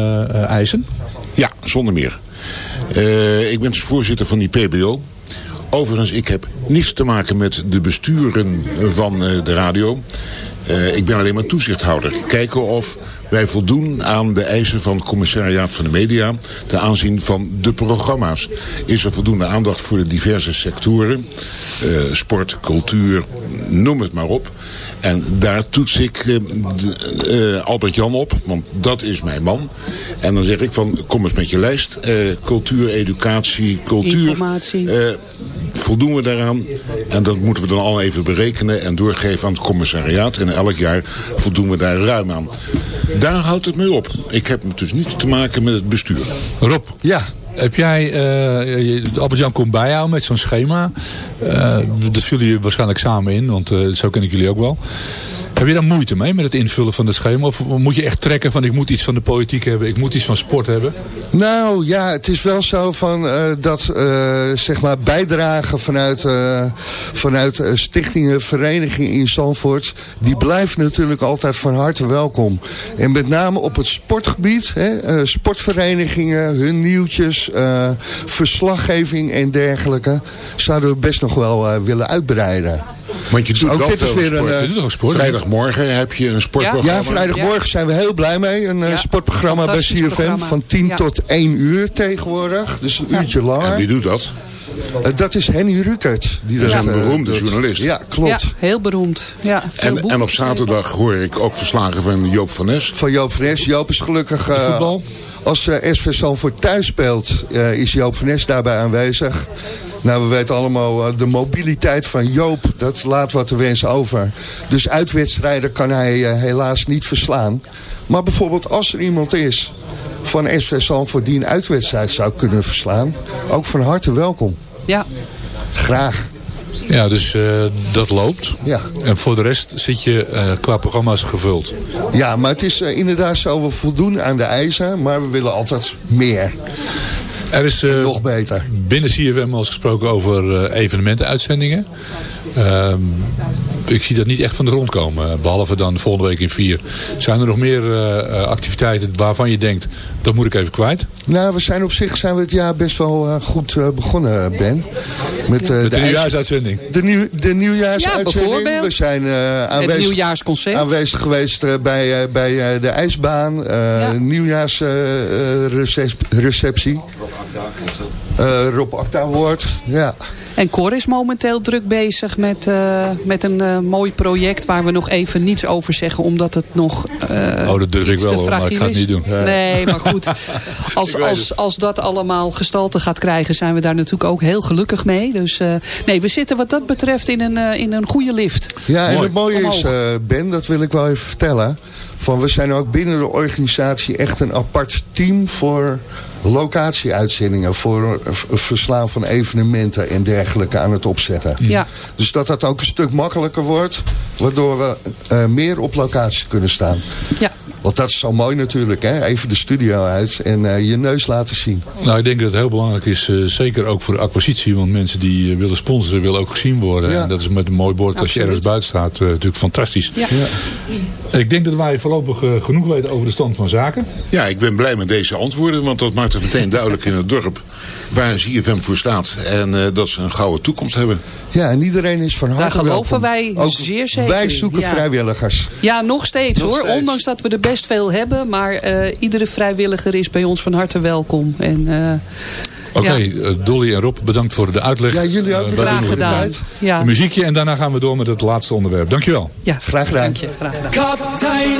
eisen? Ja, zonder meer. Ik ben dus voorzitter van die PBO. Overigens, ik heb niets te maken met de besturen van de radio. Eh, ik ben alleen maar toezichthouder. Kijken of wij voldoen aan de eisen van het commissariaat van de media... ten aanzien van de programma's. Is er voldoende aandacht voor de diverse sectoren? eh, sport, cultuur, noem het maar op. En daar toets ik eh, de- eh, Albert-Jan op, want dat is mijn man. En dan zeg ik van, kom eens met je lijst. Eh, cultuur, educatie, cultuur. Informatie. Eh, voldoen we daaraan? En dat moeten we dan al even berekenen en doorgeven aan het commissariaat. En elk jaar voldoen we daar ruim aan. Daar houdt het mee op. Ik heb dus niets te maken met het bestuur. Rob, Ja, heb jij, je- Albert-Jan komt bij jou met zo'n schema. Eh, dat vullen jullie waarschijnlijk samen in, want eh, zo ken ik jullie ook wel. Heb je daar moeite mee met het invullen van het schema? Of moet je echt trekken van ik moet iets van de politiek hebben, ik moet iets van sport hebben? Nou ja, het is wel zo van eh, dat uh, zeg maar bijdragen vanuit, uh, vanuit stichtingen, verenigingen in Zandvoort, die blijven natuurlijk altijd van harte welkom. En met name op het sportgebied, hè, sportverenigingen, hun nieuwtjes, verslaggeving en dergelijke, zouden we best nog wel willen uitbreiden. Want je doet ook wel dit is weer sport. een, Je doet ook sport. Vrijdagmorgen heb je een sportprogramma. Ja, vrijdagmorgen zijn we heel blij mee. Een Ja, sportprogramma bij CFM programma. van 10 Ja. tot 1 uur tegenwoordig. Dus een uurtje langer. En wie doet dat? Eh, dat is Henny Rukert. Die Dat is een eh, beroemde doet. journalist. Ja, klopt. Ja, heel beroemd. Ja, En, en op zaterdag hoor ik ook verslagen van Joop van Nes. Van Joop van Nes. Joop is gelukkig... eh, voetbal? Als uh, SV Zandvoort thuis speelt, eh, is Joop van Nes daarbij aanwezig. Nou, we weten allemaal, uh, de mobiliteit van Joop, dat laat wat te wensen over. Dus uitwedstrijden kan hij helaas niet verslaan. Maar bijvoorbeeld als er iemand is van SV Zandvoort die een uitwedstrijd zou kunnen verslaan, ook van harte welkom. Ja. Graag. Ja, dus uh, dat loopt. Ja. En voor de rest zit je uh, qua programma's gevuld. Ja, maar het is uh, inderdaad zo, we voldoen aan de eisen, maar we willen altijd meer. Er is nog beter. binnen CFM al eens gesproken over evenementenuitzendingen. Uh, ik zie dat niet echt van de grond komen. Behalve dan volgende week in vier. Zijn er nog meer uh, activiteiten waarvan je denkt, dat moet ik even kwijt? Nou, we zijn op zich zijn we het jaar best wel uh, goed begonnen, Ben. Met, Met de, de nieuwjaarsuitzending. De, nieuw, de nieuwjaarsuitzending. Ja, we zijn aanwezig, aanwezig geweest bij, bij de ijsbaan. Ja. Nieuwjaarsreceptie. Rob Acta wordt. Ja. En Cor is momenteel druk bezig met, uh, met een uh, mooi project waar we nog even niets over zeggen. Omdat het nog uh, Oh, dat durf ik wel maar ik ga het niet doen. Nee, maar goed. Als, als, als dat allemaal gestalte gaat krijgen zijn we daar natuurlijk ook heel gelukkig mee. Dus nee, we zitten wat dat betreft in een, in een goede lift. Ja, en het mooie is, Ben, dat wil ik wel even vertellen. Van we zijn ook binnen de organisatie echt een apart team voor locatieuitzendingen voor verslaan van evenementen en dergelijke aan het opzetten. Ja. Dus dat dat ook een stuk makkelijker wordt, waardoor we uh, meer op locatie kunnen staan. Ja. Want dat is zo mooi natuurlijk, hè? even de studio uit en uh, je neus laten zien. Nou, ik denk dat het heel belangrijk is, uh, zeker ook voor de acquisitie, want mensen die willen sponsoren willen ook gezien worden. Ja. En dat is met een mooi bord als je ergens buiten staat natuurlijk fantastisch. Ja. Ja. Ik denk dat wij voorlopig genoeg weten over de stand van zaken. Ja, ik ben blij met deze antwoorden, want dat maakt het meteen duidelijk in het dorp waar ZFM voor staat. En uh, dat ze een gouden toekomst hebben. Ja, en iedereen is van harte Daar geloven welkom. wij zeer zeker Wij zoeken ja. vrijwilligers. Ja, nog steeds nog hoor. Steeds. Ondanks dat we er best veel hebben. Maar uh, iedere vrijwilliger is bij ons van harte welkom. En, uh, Oké, okay, ja. Dolly en Rob, bedankt voor de uitleg. Ja, jullie ook. Graag gedaan. Ja. Een muziekje en daarna gaan we door met het laatste onderwerp. Dankjewel. Ja, graag gedaan. Dank je, graag gedaan. Kaptein.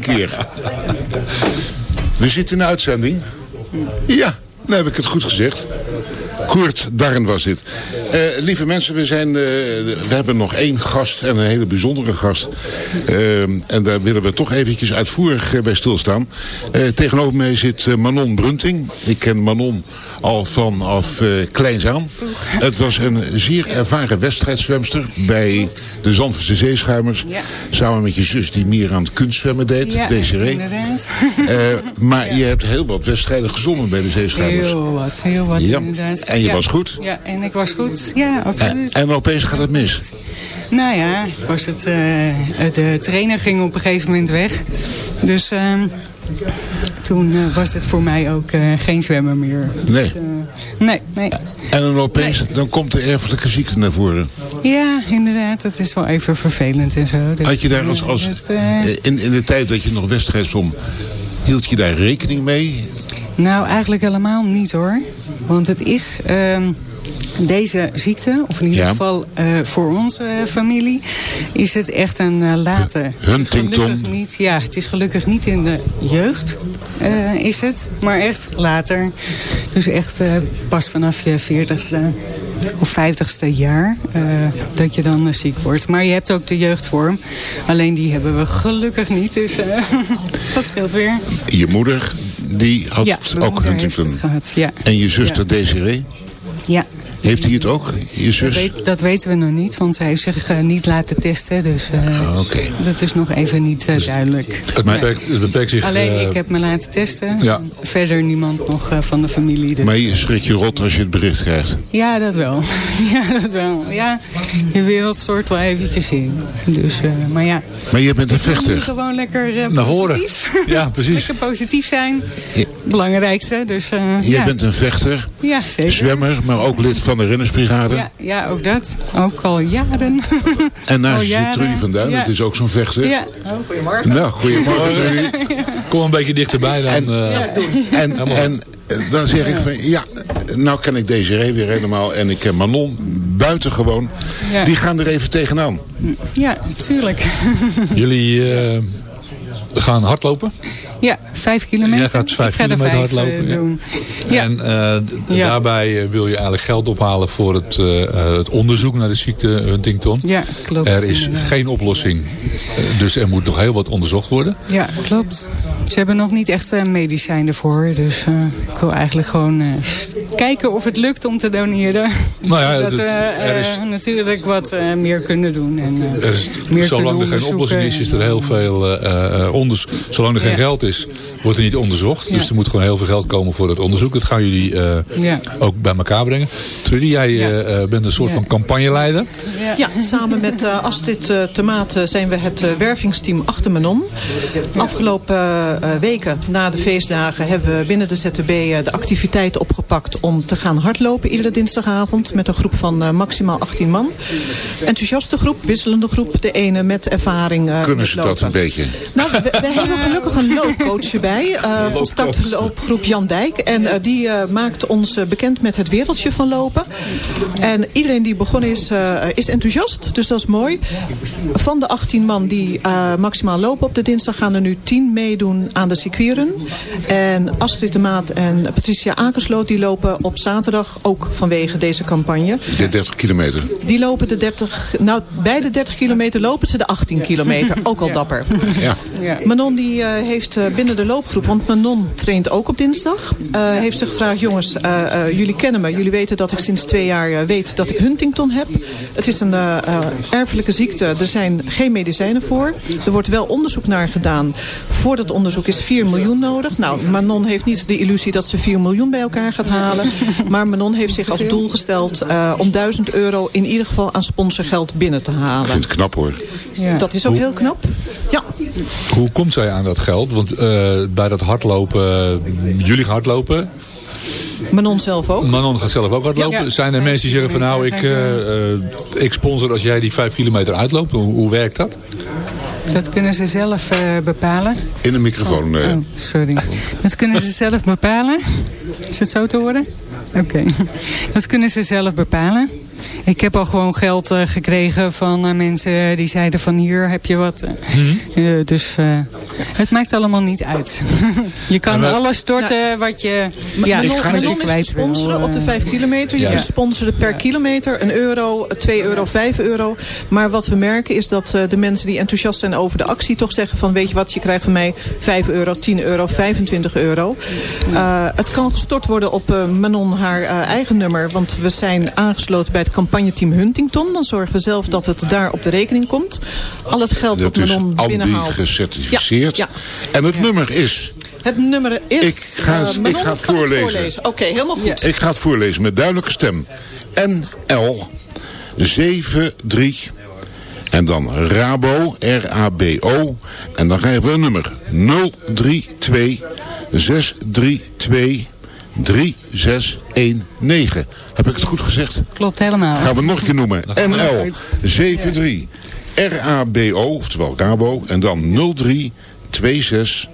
Keer. We zitten in de uitzending. Ja, dan heb ik het goed gezegd. Koert Darren was dit. Eh, lieve mensen, we, zijn, eh, we hebben nog één gast en een hele bijzondere gast. Eh, en daar willen we toch eventjes uitvoerig bij stilstaan. Tegenover mij zit Manon Brunting. Ik ken Manon al vanaf kleins aan. Het was een zeer ervaren wedstrijdzwemster bij de Zandvoortse Zeeschuimers. Ja. Samen met je zus die meer aan het kunstzwemmen deed, Ja, Desiree. Eh, maar je hebt heel wat wedstrijden gezongen bij de Zeeschuimers. Heel wat, heel wat Ja. inderdaad. En je was goed? Ja, en ik was goed. Ja, absoluut. en opeens gaat het mis. Nou ja, was het, eh, de trainer ging op een gegeven moment weg. Dus ehm, toen eh, was het voor mij ook eh, geen zwemmer meer. Nee. Dus, eh, nee, nee. En dan opeens dan komt de erfelijke ziekte naar voren. Ja, inderdaad. Dat is wel even vervelend en zo. Had je daar als, als dat, in, in de tijd dat je nog wedstrijd zwom, hield je daar rekening mee? Nou, eigenlijk helemaal niet hoor. Want het is ehm, deze ziekte, of in ieder Ja. geval eh, voor onze familie, is het echt een eh, late. Huntington. Niet, ja, het is gelukkig niet in de jeugd, eh, is het, maar echt later. Dus echt pas vanaf je veertigste of vijftigste jaar dat je dan ziek wordt. Maar je hebt ook de jeugdvorm. Alleen die hebben we gelukkig niet, dus dat scheelt weer. Je moeder, die had Ja, ook Huntington. gehad, ja. En je zuster Ja. Desiree, Ja. Heeft hij het ook? Je Dat, zus? weet- dat weten we nog niet, want zij heeft zich eh, niet laten testen. Dus eh, Ah, dat is nog even niet eh, duidelijk. Het beperkt, het beperkt zich... Alleen ik heb me laten testen. Ja. Verder niemand nog eh, van de familie. Dus. Maar je schrik je rot als je het bericht krijgt. Ja, dat wel. ja, dat wel. Ja, je wereld soort wel eventjes in. Dus, eh, maar ja. Maar je bent een We moeten vechter. gewoon lekker eh, Naar voren. positief. Ja, precies. lekker positief zijn. Ja. Belangrijkste. Dus, eh, Je ja. bent een vechter, Ja, zeker. zwemmer, maar ook lid van de rennersbrigade. Ja, ja, ook dat. Ook al jaren. En naast Al je. Trudy van Duin, Ja. dat is ook zo'n vechter. Ja. goedemorgen. Nou, goedemorgen Trudy. Kom een beetje dichterbij dan. eh, En, en eh, dan zeg ik van, ja, nou ken ik Desiree weer helemaal. En ik ken Manon, buitengewoon. Ja. Die gaan er even tegenaan. Ja, tuurlijk. Jullie eh, gaan hardlopen. Ja, vijf kilometer. Jij gaat vijf ga er kilometer vijf, hardlopen, eh, ja. doen. Ja. En eh, Ja. daarbij eh, wil je eigenlijk geld ophalen voor het, het onderzoek naar de ziekte Huntington. Ja, klopt. Er is inderdaad. geen oplossing. Dus er moet nog heel wat onderzocht worden. Ja, klopt. Ze hebben nog niet echt uh, medicijnen voor. Dus uh, ik wil eigenlijk gewoon uh, kijken of het lukt om te doneren. Nou ja, dat we er is, natuurlijk wat meer kunnen doen. En, er is, meer zolang er geen oplossing is, is er heel veel onderzoek. Zolang er geen ja. geld is, wordt er niet onderzocht. Ja. Dus er moet gewoon heel veel geld komen voor dat onderzoek. Dat gaan jullie ja. ook bij elkaar brengen. Trudy, jij bent een soort van campagneleider. Ja, samen met Astrid Tomaat zijn we het wervingsteam achter Manon. Afgelopen uh, weken na de feestdagen hebben we binnen de ZTB uh, de activiteiten opgepakt om te gaan hardlopen iedere dinsdagavond met een groep van uh, maximaal 18 man. Enthousiaste groep, wisselende groep. De ene met ervaring. Kunnen ze dat een beetje? Nou, we, we hebben gelukkig een loopcoach erbij. van startloopgroep Jan Dijk. En die maakt ons bekend met het wereldje van lopen. En iedereen die begonnen is, is enthousiast. Dus dat is mooi. Van de 18 man die maximaal lopen op de dinsdag gaan er nu 10 meedoen aan de circuitrun. En Astrid de Maat en Patricia Akersloot die lopen op zaterdag ook vanwege deze campagne. De 30 kilometer? Die lopen de 30, nou bij de 30 kilometer lopen ze de 18 kilometer. Ook al dapper. Ja. Manon die uh, heeft uh, binnen de loopgroep, want Manon traint ook op dinsdag. Uh, heeft ze gevraagd, jongens, jullie kennen me. Jullie weten dat ik sinds twee jaar weet dat ik Huntington heb. Het is een erfelijke ziekte. Er zijn geen medicijnen voor. Er wordt wel onderzoek naar gedaan. Voor dat onderzoek is 4 miljoen nodig. Nou, Manon heeft niet de illusie dat ze 4 miljoen bij elkaar gaat halen. Maar Manon heeft zich als doel gesteld uh, om 1000 euro in ieder geval aan sponsorgeld binnen te halen. Ik vind het knap hoor. Ja. Dat is ook heel knap. Ja. Hoe komt zij aan dat geld? Want uh, bij dat hardlopen, jullie gaan hardlopen... Manon zelf ook? Manon gaat zelf ook hardlopen. Ja. Zijn er mensen die zeggen van nou, ik, uh, ik sponsor als jij die 5 kilometer uitloopt? Hoe, hoe werkt dat? Dat kunnen ze zelf uh, bepalen. In de microfoon. Oh, oh, sorry. Dat kunnen ze zelf bepalen. Is het zo te horen? Oké. Okay. Dat kunnen ze zelf bepalen. Ik heb al gewoon geld uh, gekregen van uh, mensen die zeiden van hier heb je wat. Mm -hmm. dus het maakt allemaal niet uit. je kan alles storten ja. wat je, ja, ik ga je kwijt sponsoren wil. op de 5 kilometer. Je kunt sponsoren per kilometer. Een euro, 2 euro, 5 euro. Maar wat we merken is dat de mensen die enthousiast zijn over de actie toch zeggen van weet je wat, je krijgt van mij 5 euro, 10 euro, 25 euro. Uh, het kan gestort worden op uh, Manon haar uh, eigen nummer. Want we zijn aangesloten bij het campagneteam Huntington. Dan zorgen we zelf dat het daar op de rekening komt. Al het geld dat Manon binnenhaalt. gecertificeerd. Ja, ja. En het ja. nummer is... Het nummer is... Ik ga het, ik ga het voorlezen. voorlezen. Oké, okay, helemaal goed. Ik ga het voorlezen met duidelijke stem. NL 73 en dan Rabo, R-A-B-O. En dan geven we een nummer 032 632 3619. Heb ik het goed gezegd? Klopt helemaal. Gaan we nog een keer noemen. NL 73 RABO, oftewel Rabo. En dan 03 26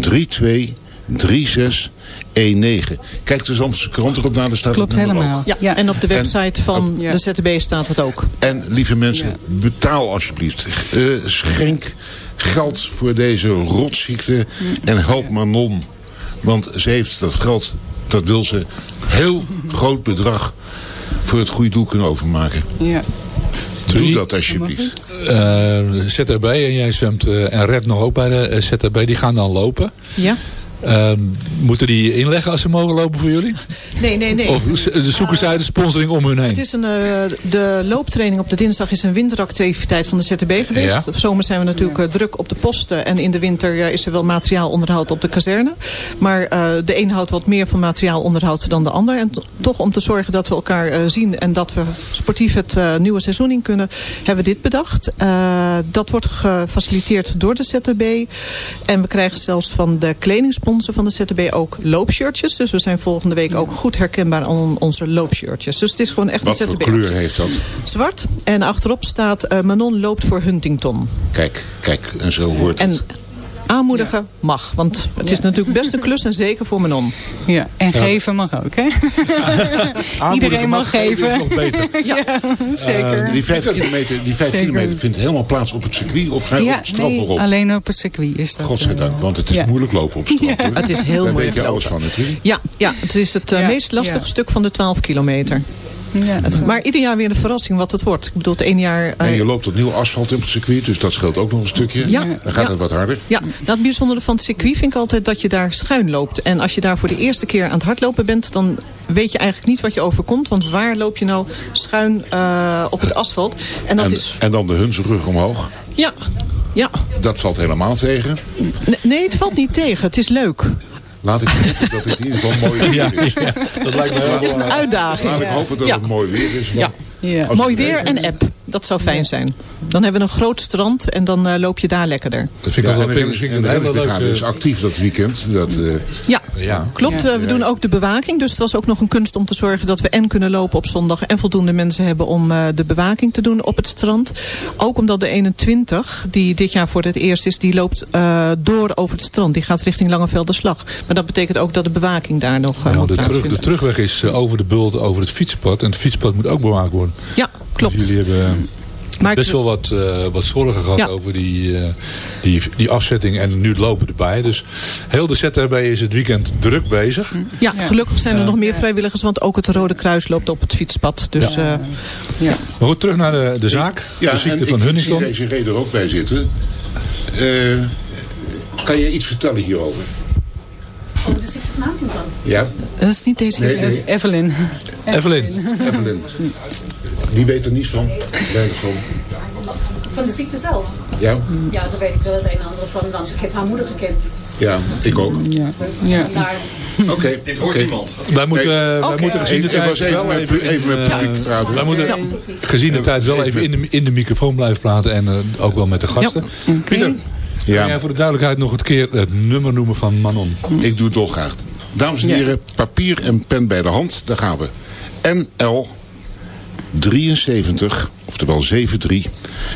32 36 19. Kijk de Zandse krant erop na, daar staat Klopt helemaal. Ook. Ja, ja, en op de website en, van ja. de ZTB staat het ook. En lieve mensen, ja. betaal alsjeblieft. Uh, schenk geld voor deze rotziekte en help Manon. Want ze heeft dat geld, dat wil ze, heel groot voor het goede doel kunnen overmaken. Ja. Doe dat alsjeblieft. Uh, ZTB en jij zwemt uh, en Red nog ook bij de uh, ZTB. Die gaan dan lopen. Ja. Uh, moeten die inleggen als ze mogen lopen voor jullie? Nee, nee, nee. Of zoeken zij de sponsoring om hun heen? Het is een, uh, de looptraining op de dinsdag is een winteractiviteit van de ZTB geweest. Ja. Op zomer zijn we natuurlijk uh, druk op de posten. En in de winter is er wel materiaalonderhoud op de kazerne. Maar de een houdt wat meer van materiaalonderhoud dan de ander. En toch om te zorgen dat we elkaar zien en dat we sportief het nieuwe seizoen in kunnen, hebben we dit bedacht. dat wordt gefaciliteerd door de ZTB. En we krijgen zelfs van de kledingsponsor van de ZTB ook loopshirtjes. Dus we zijn volgende week ook goed herkenbaar aan onze loopshirtjes. Dus het is gewoon echt Wat een ZTB. Wat voor kleur heeft dat? Zwart. En achterop staat uh, Manon loopt voor Huntington. Kijk, kijk. En zo hoort en, het aanmoedigen ja. mag. Want het ja. is natuurlijk best een klus en zeker voor Manon. Ja, en ja. geven mag ook, hè? Iedereen mag, mag geven. nog beter. ja, zeker. Uh, die vijf kilometer, die vijf kilometer vindt helemaal plaats op het circuit of ga je op het strand nee, erop? alleen op het circuit is dat. Godzijdank, want het is moeilijk lopen op het strand. Het is heel Daar moeilijk weet je lopen. alles van natuurlijk. Ja, ja, het is het uh, meest lastige stuk van de 12 kilometer. Ja, maar ieder jaar weer een verrassing wat het wordt. Ik bedoel, het ene jaar... En eh, je loopt op nieuw asfalt op het circuit, dus dat scheelt ook nog een stukje. Ja. Dan gaat Ja. het wat harder. Ja, nou, het bijzondere van het circuit vind ik altijd dat je daar schuin loopt. En als je daar voor de eerste keer aan het hardlopen bent... dan weet je eigenlijk niet wat je overkomt. Want waar loop je nou schuin eh, op het asfalt? En dat en, is... en dan de hunze rug omhoog. Ja, ja. Dat valt helemaal tegen. Nee, het valt niet tegen. Het is leuk. Laat ik hopen dat het in ieder geval mooi weer is. dat lijkt me heel Het is een uitdaging. Laat ik hopen dat Ja. het mooi weer is. Ja. Mooi weer en app. Dat zou fijn zijn. Dan hebben we een groot strand en dan eh, loop je daar lekkerder. Dat vind ik Ja, altijd een hele reddingsbrigade leuke... is actief dat weekend. Dat, eh, Ja, Ja. klopt. Ja. We doen ook de bewaking. Dus het was ook nog een kunst om te zorgen dat we en kunnen lopen op zondag... en voldoende mensen hebben om eh, de bewaking te doen op het strand. Ook omdat de 21, die dit jaar voor het eerst is... die loopt eh, door over het strand. Die gaat richting Langevelderslag. Maar dat betekent ook dat de bewaking daar nog eh, moet de, terug, de terugweg is eh, over de bult, over het fietsenpad. En het fietsenpad moet ook bewaakt worden. Ja, klopt. Dus jullie hebben eh, Maar ik- best wel wat, eh, wat zorgen gehad Ja. over die, eh, die, die afzetting en nu het lopen erbij. Dus heel de ZRB is het weekend druk bezig. Ja, gelukkig zijn er nog meer vrijwilligers, want ook het Rode Kruis loopt op het fietspad. Dus Ja. eh, ja. Maar goed, terug naar de, de zaak. ja, de ziekte van ik Huntington. zie deze reden er ook bij zitten. Eh, kan je iets vertellen hierover? Over de ziekte van Huntington. Ja? dat is niet deze Nee, nee. Evelyn. Evelyn. Evelyn. Die weet er niets van. Van. Van de ziekte zelf? Ja? Ja, daar weet ik wel het een en ander van, want ik heb haar moeder gekend. Ja, ik ook. Ja. Dus Ja. Oké. Dit hoort oké. niemand. Wij moeten, Nee. wij Oké. moeten gezien de ik tijd was even wel met- even, even met publiek praten. Wij moeten Ja. gezien de tijd wel even in de, in de microfoon blijven praten. En eh, ook wel met de gasten. Pieter, Ja. kan jij voor de duidelijkheid nog een keer het nummer noemen van Manon? Ik doe het dolgraag. Dames en heren, papier en pen bij de hand. Daar gaan we. NL 73, oftewel 73.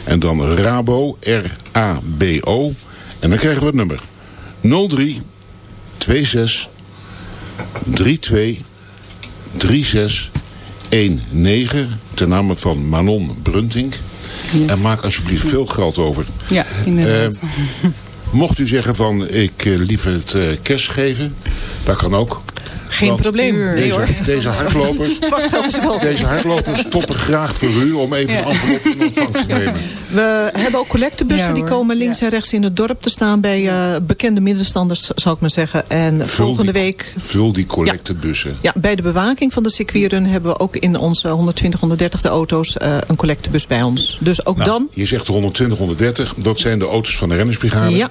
En dan Rabo, R-A-B-O. En dan krijgen we het nummer. 03 26 32 36 19 ten name van Manon Bruntink. En maak alsjeblieft veel geld over. Ja, inderdaad. Eh, mocht u zeggen van ik eh, liever het eh, cash geven, dat kan ook. Geen probleem. Deze, deze hardlopers, deze hardlopers stoppen graag voor u om even een envelop in ontvangst te nemen. We hebben ook collectebussen. Ja, die komen links en rechts in het dorp te staan bij eh, bekende middenstanders, zal ik maar zeggen. En Vul volgende die- week Vul die collectebussen. Ja, bij de bewaking van de circuitrun hebben we ook in onze 120, 130 de auto's eh, een collectebus bij ons. Dus ook dan, Je zegt 120, 130, dat zijn de auto's van de rennersbrigade. ja,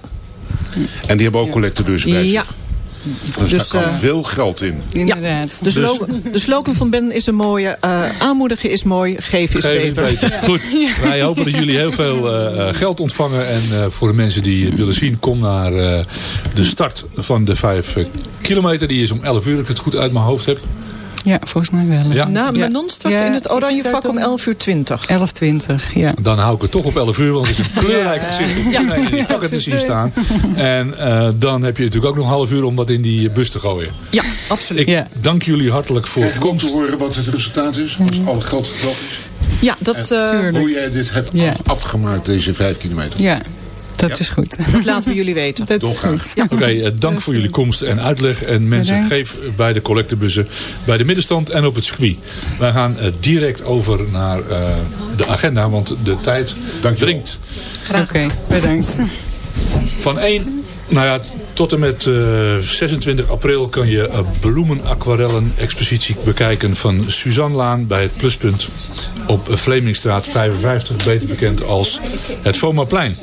En die hebben ook collectebussen bij zich. ja. Dus, Dus, daar kan eh, veel geld in. Inderdaad. De slogan, de slogan van Ben is een mooie. eh, aanmoedigen is mooi, geven is Geven is beter. Goed, wij hopen dat jullie heel veel eh, geld ontvangen. En eh, voor de mensen die het willen zien, kom naar eh, de start van de 5 kilometer. Die is om 11 uur, als ik het goed uit mijn hoofd heb. Ja, volgens mij wel. Ja. Nou, Manon start Ja, in het oranje vak om om 11 uur 20. 11.20, ja. Dan hou ik het toch op 11 uur, want het is een kleurrijk Ja. gezicht om iedereen in die vakken te zien staan. En eh, dan heb je natuurlijk ook nog een half uur om wat in die bus te gooien. Ja, absoluut. Ik dank jullie hartelijk voor ik ook te komst. horen wat het resultaat is, als alle geld geteld is. Ja, dat, eh, Hoe jij dit hebt Ja. afgemaakt, deze 5 kilometer. Ja, dat is goed. dat laten we jullie weten. Dat is goed. Oké, eh, dank voor jullie komst en uitleg. En mensen, Bedankt. geef bij de collectebussen, bij de middenstand en op het circuit. Wij gaan eh, direct over naar eh, de agenda, want de tijd dringt. Oké, bedankt. Van 1, nou ja, tot en met eh, 26 april kan je een bloemenaquarellen expositie bekijken van Suzanne Laan bij het Pluspunt op Vlemingstraat 55, beter bekend als het Vomaplein.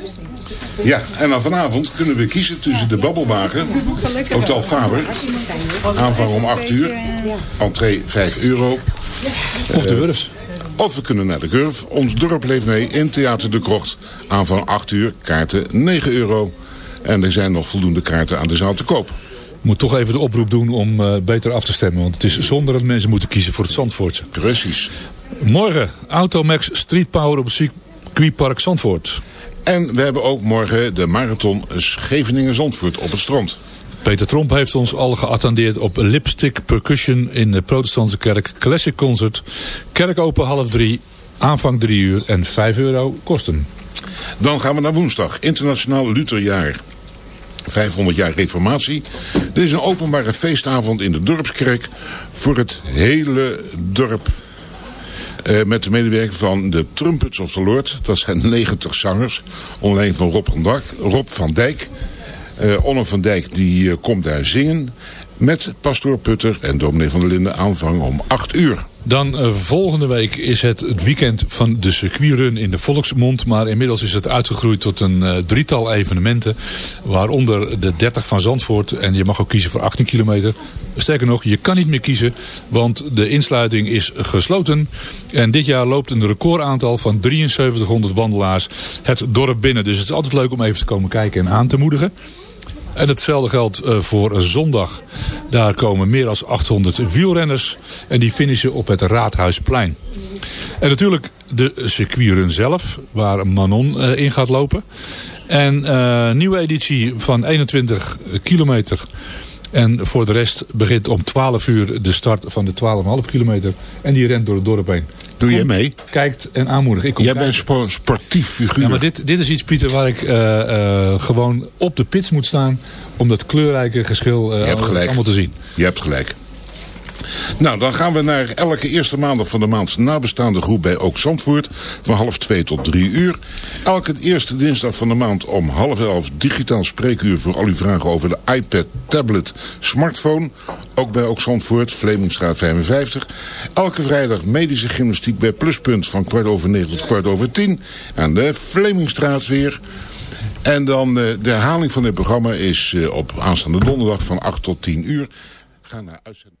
Ja, en dan vanavond kunnen we kiezen tussen de Babbelwagen, Hotel Faber, aanvang om 8 uur, entree 5 euro. Of de Eh, Wurfs. Of we kunnen naar de Curve. Ons dorp leeft mee in Theater de Krocht. Aanvang 8 uur, kaarten 9 euro. En er zijn nog voldoende kaarten aan de zaal te koop. moet toch even de oproep doen om eh, beter af te stemmen. Want het is zonder dat mensen moeten kiezen voor het Zandvoortse. Precies. Morgen Automax Street Power op het circuitpark Zandvoort. En we hebben ook morgen de marathon Scheveningen-Zandvoort op het strand. Peter Tromp heeft ons al geattendeerd op Lipstick Percussion in de protestantse kerk. Classic Concert. Kerk open half drie. Aanvang drie uur en 5 euro kosten. Dan gaan we naar woensdag. Internationaal Lutherjaar. 500 jaar reformatie. Dit is een openbare feestavond in de dorpskerk. Voor het hele dorp. Eh, met de medewerking van de Trumpets of the Lord. Dat zijn 90 zangers. Onder van Rob van, Dak, Rob van Dijk. Uh, Onno van Dijk die uh, komt daar zingen. Met pastoor Putter en dominee van der Linden aanvang om 8 uur. Dan uh, volgende week is het het weekend van de circuitrun in de Volksmond. Maar inmiddels is het uitgegroeid tot een uh, drietal evenementen. Waaronder de 30 van Zandvoort. En je mag ook kiezen voor 18 kilometer. Sterker nog, je kan niet meer kiezen. Want de insluiting is gesloten. En dit jaar loopt een recordaantal van 7300 wandelaars het dorp binnen. Dus het is altijd leuk om even te komen kijken en aan te moedigen. En hetzelfde geldt uh, voor zondag. Daar komen meer dan 800 wielrenners. En die finishen op het Raadhuisplein. En natuurlijk de circuitrun zelf. Waar Manon uh, in gaat lopen. En uh, nieuwe editie van 21 kilometer. En voor de rest begint om 12 uur de start van de 12,5 kilometer. En die rent door het dorp heen. Doe jij mee? Kijkt en aanmoedigt. Ik kom jij bent een sportief figuur. Ja, maar dit, dit is iets, Pieter, waar ik uh, uh, gewoon op de pits moet staan... om dat kleurrijke geschil uh, allemaal te zien. Je hebt gelijk. Nou, dan gaan we naar elke eerste maandag van de maand nabestaande groep bij Ook Zandvoort. Van half twee tot drie uur. Elke eerste dinsdag van de maand om half elf digitaal spreekuur voor al uw vragen over de iPad, tablet, smartphone. Ook bij Ook Zandvoort, Vlemingstraat 55. Elke vrijdag medische gymnastiek bij Pluspunt van kwart over negen tot kwart over tien. Aan de Vlemingstraat weer. En dan uh, de herhaling van dit programma is uh, op aanstaande donderdag van 8 tot 10 uur. Ga naar uitzending.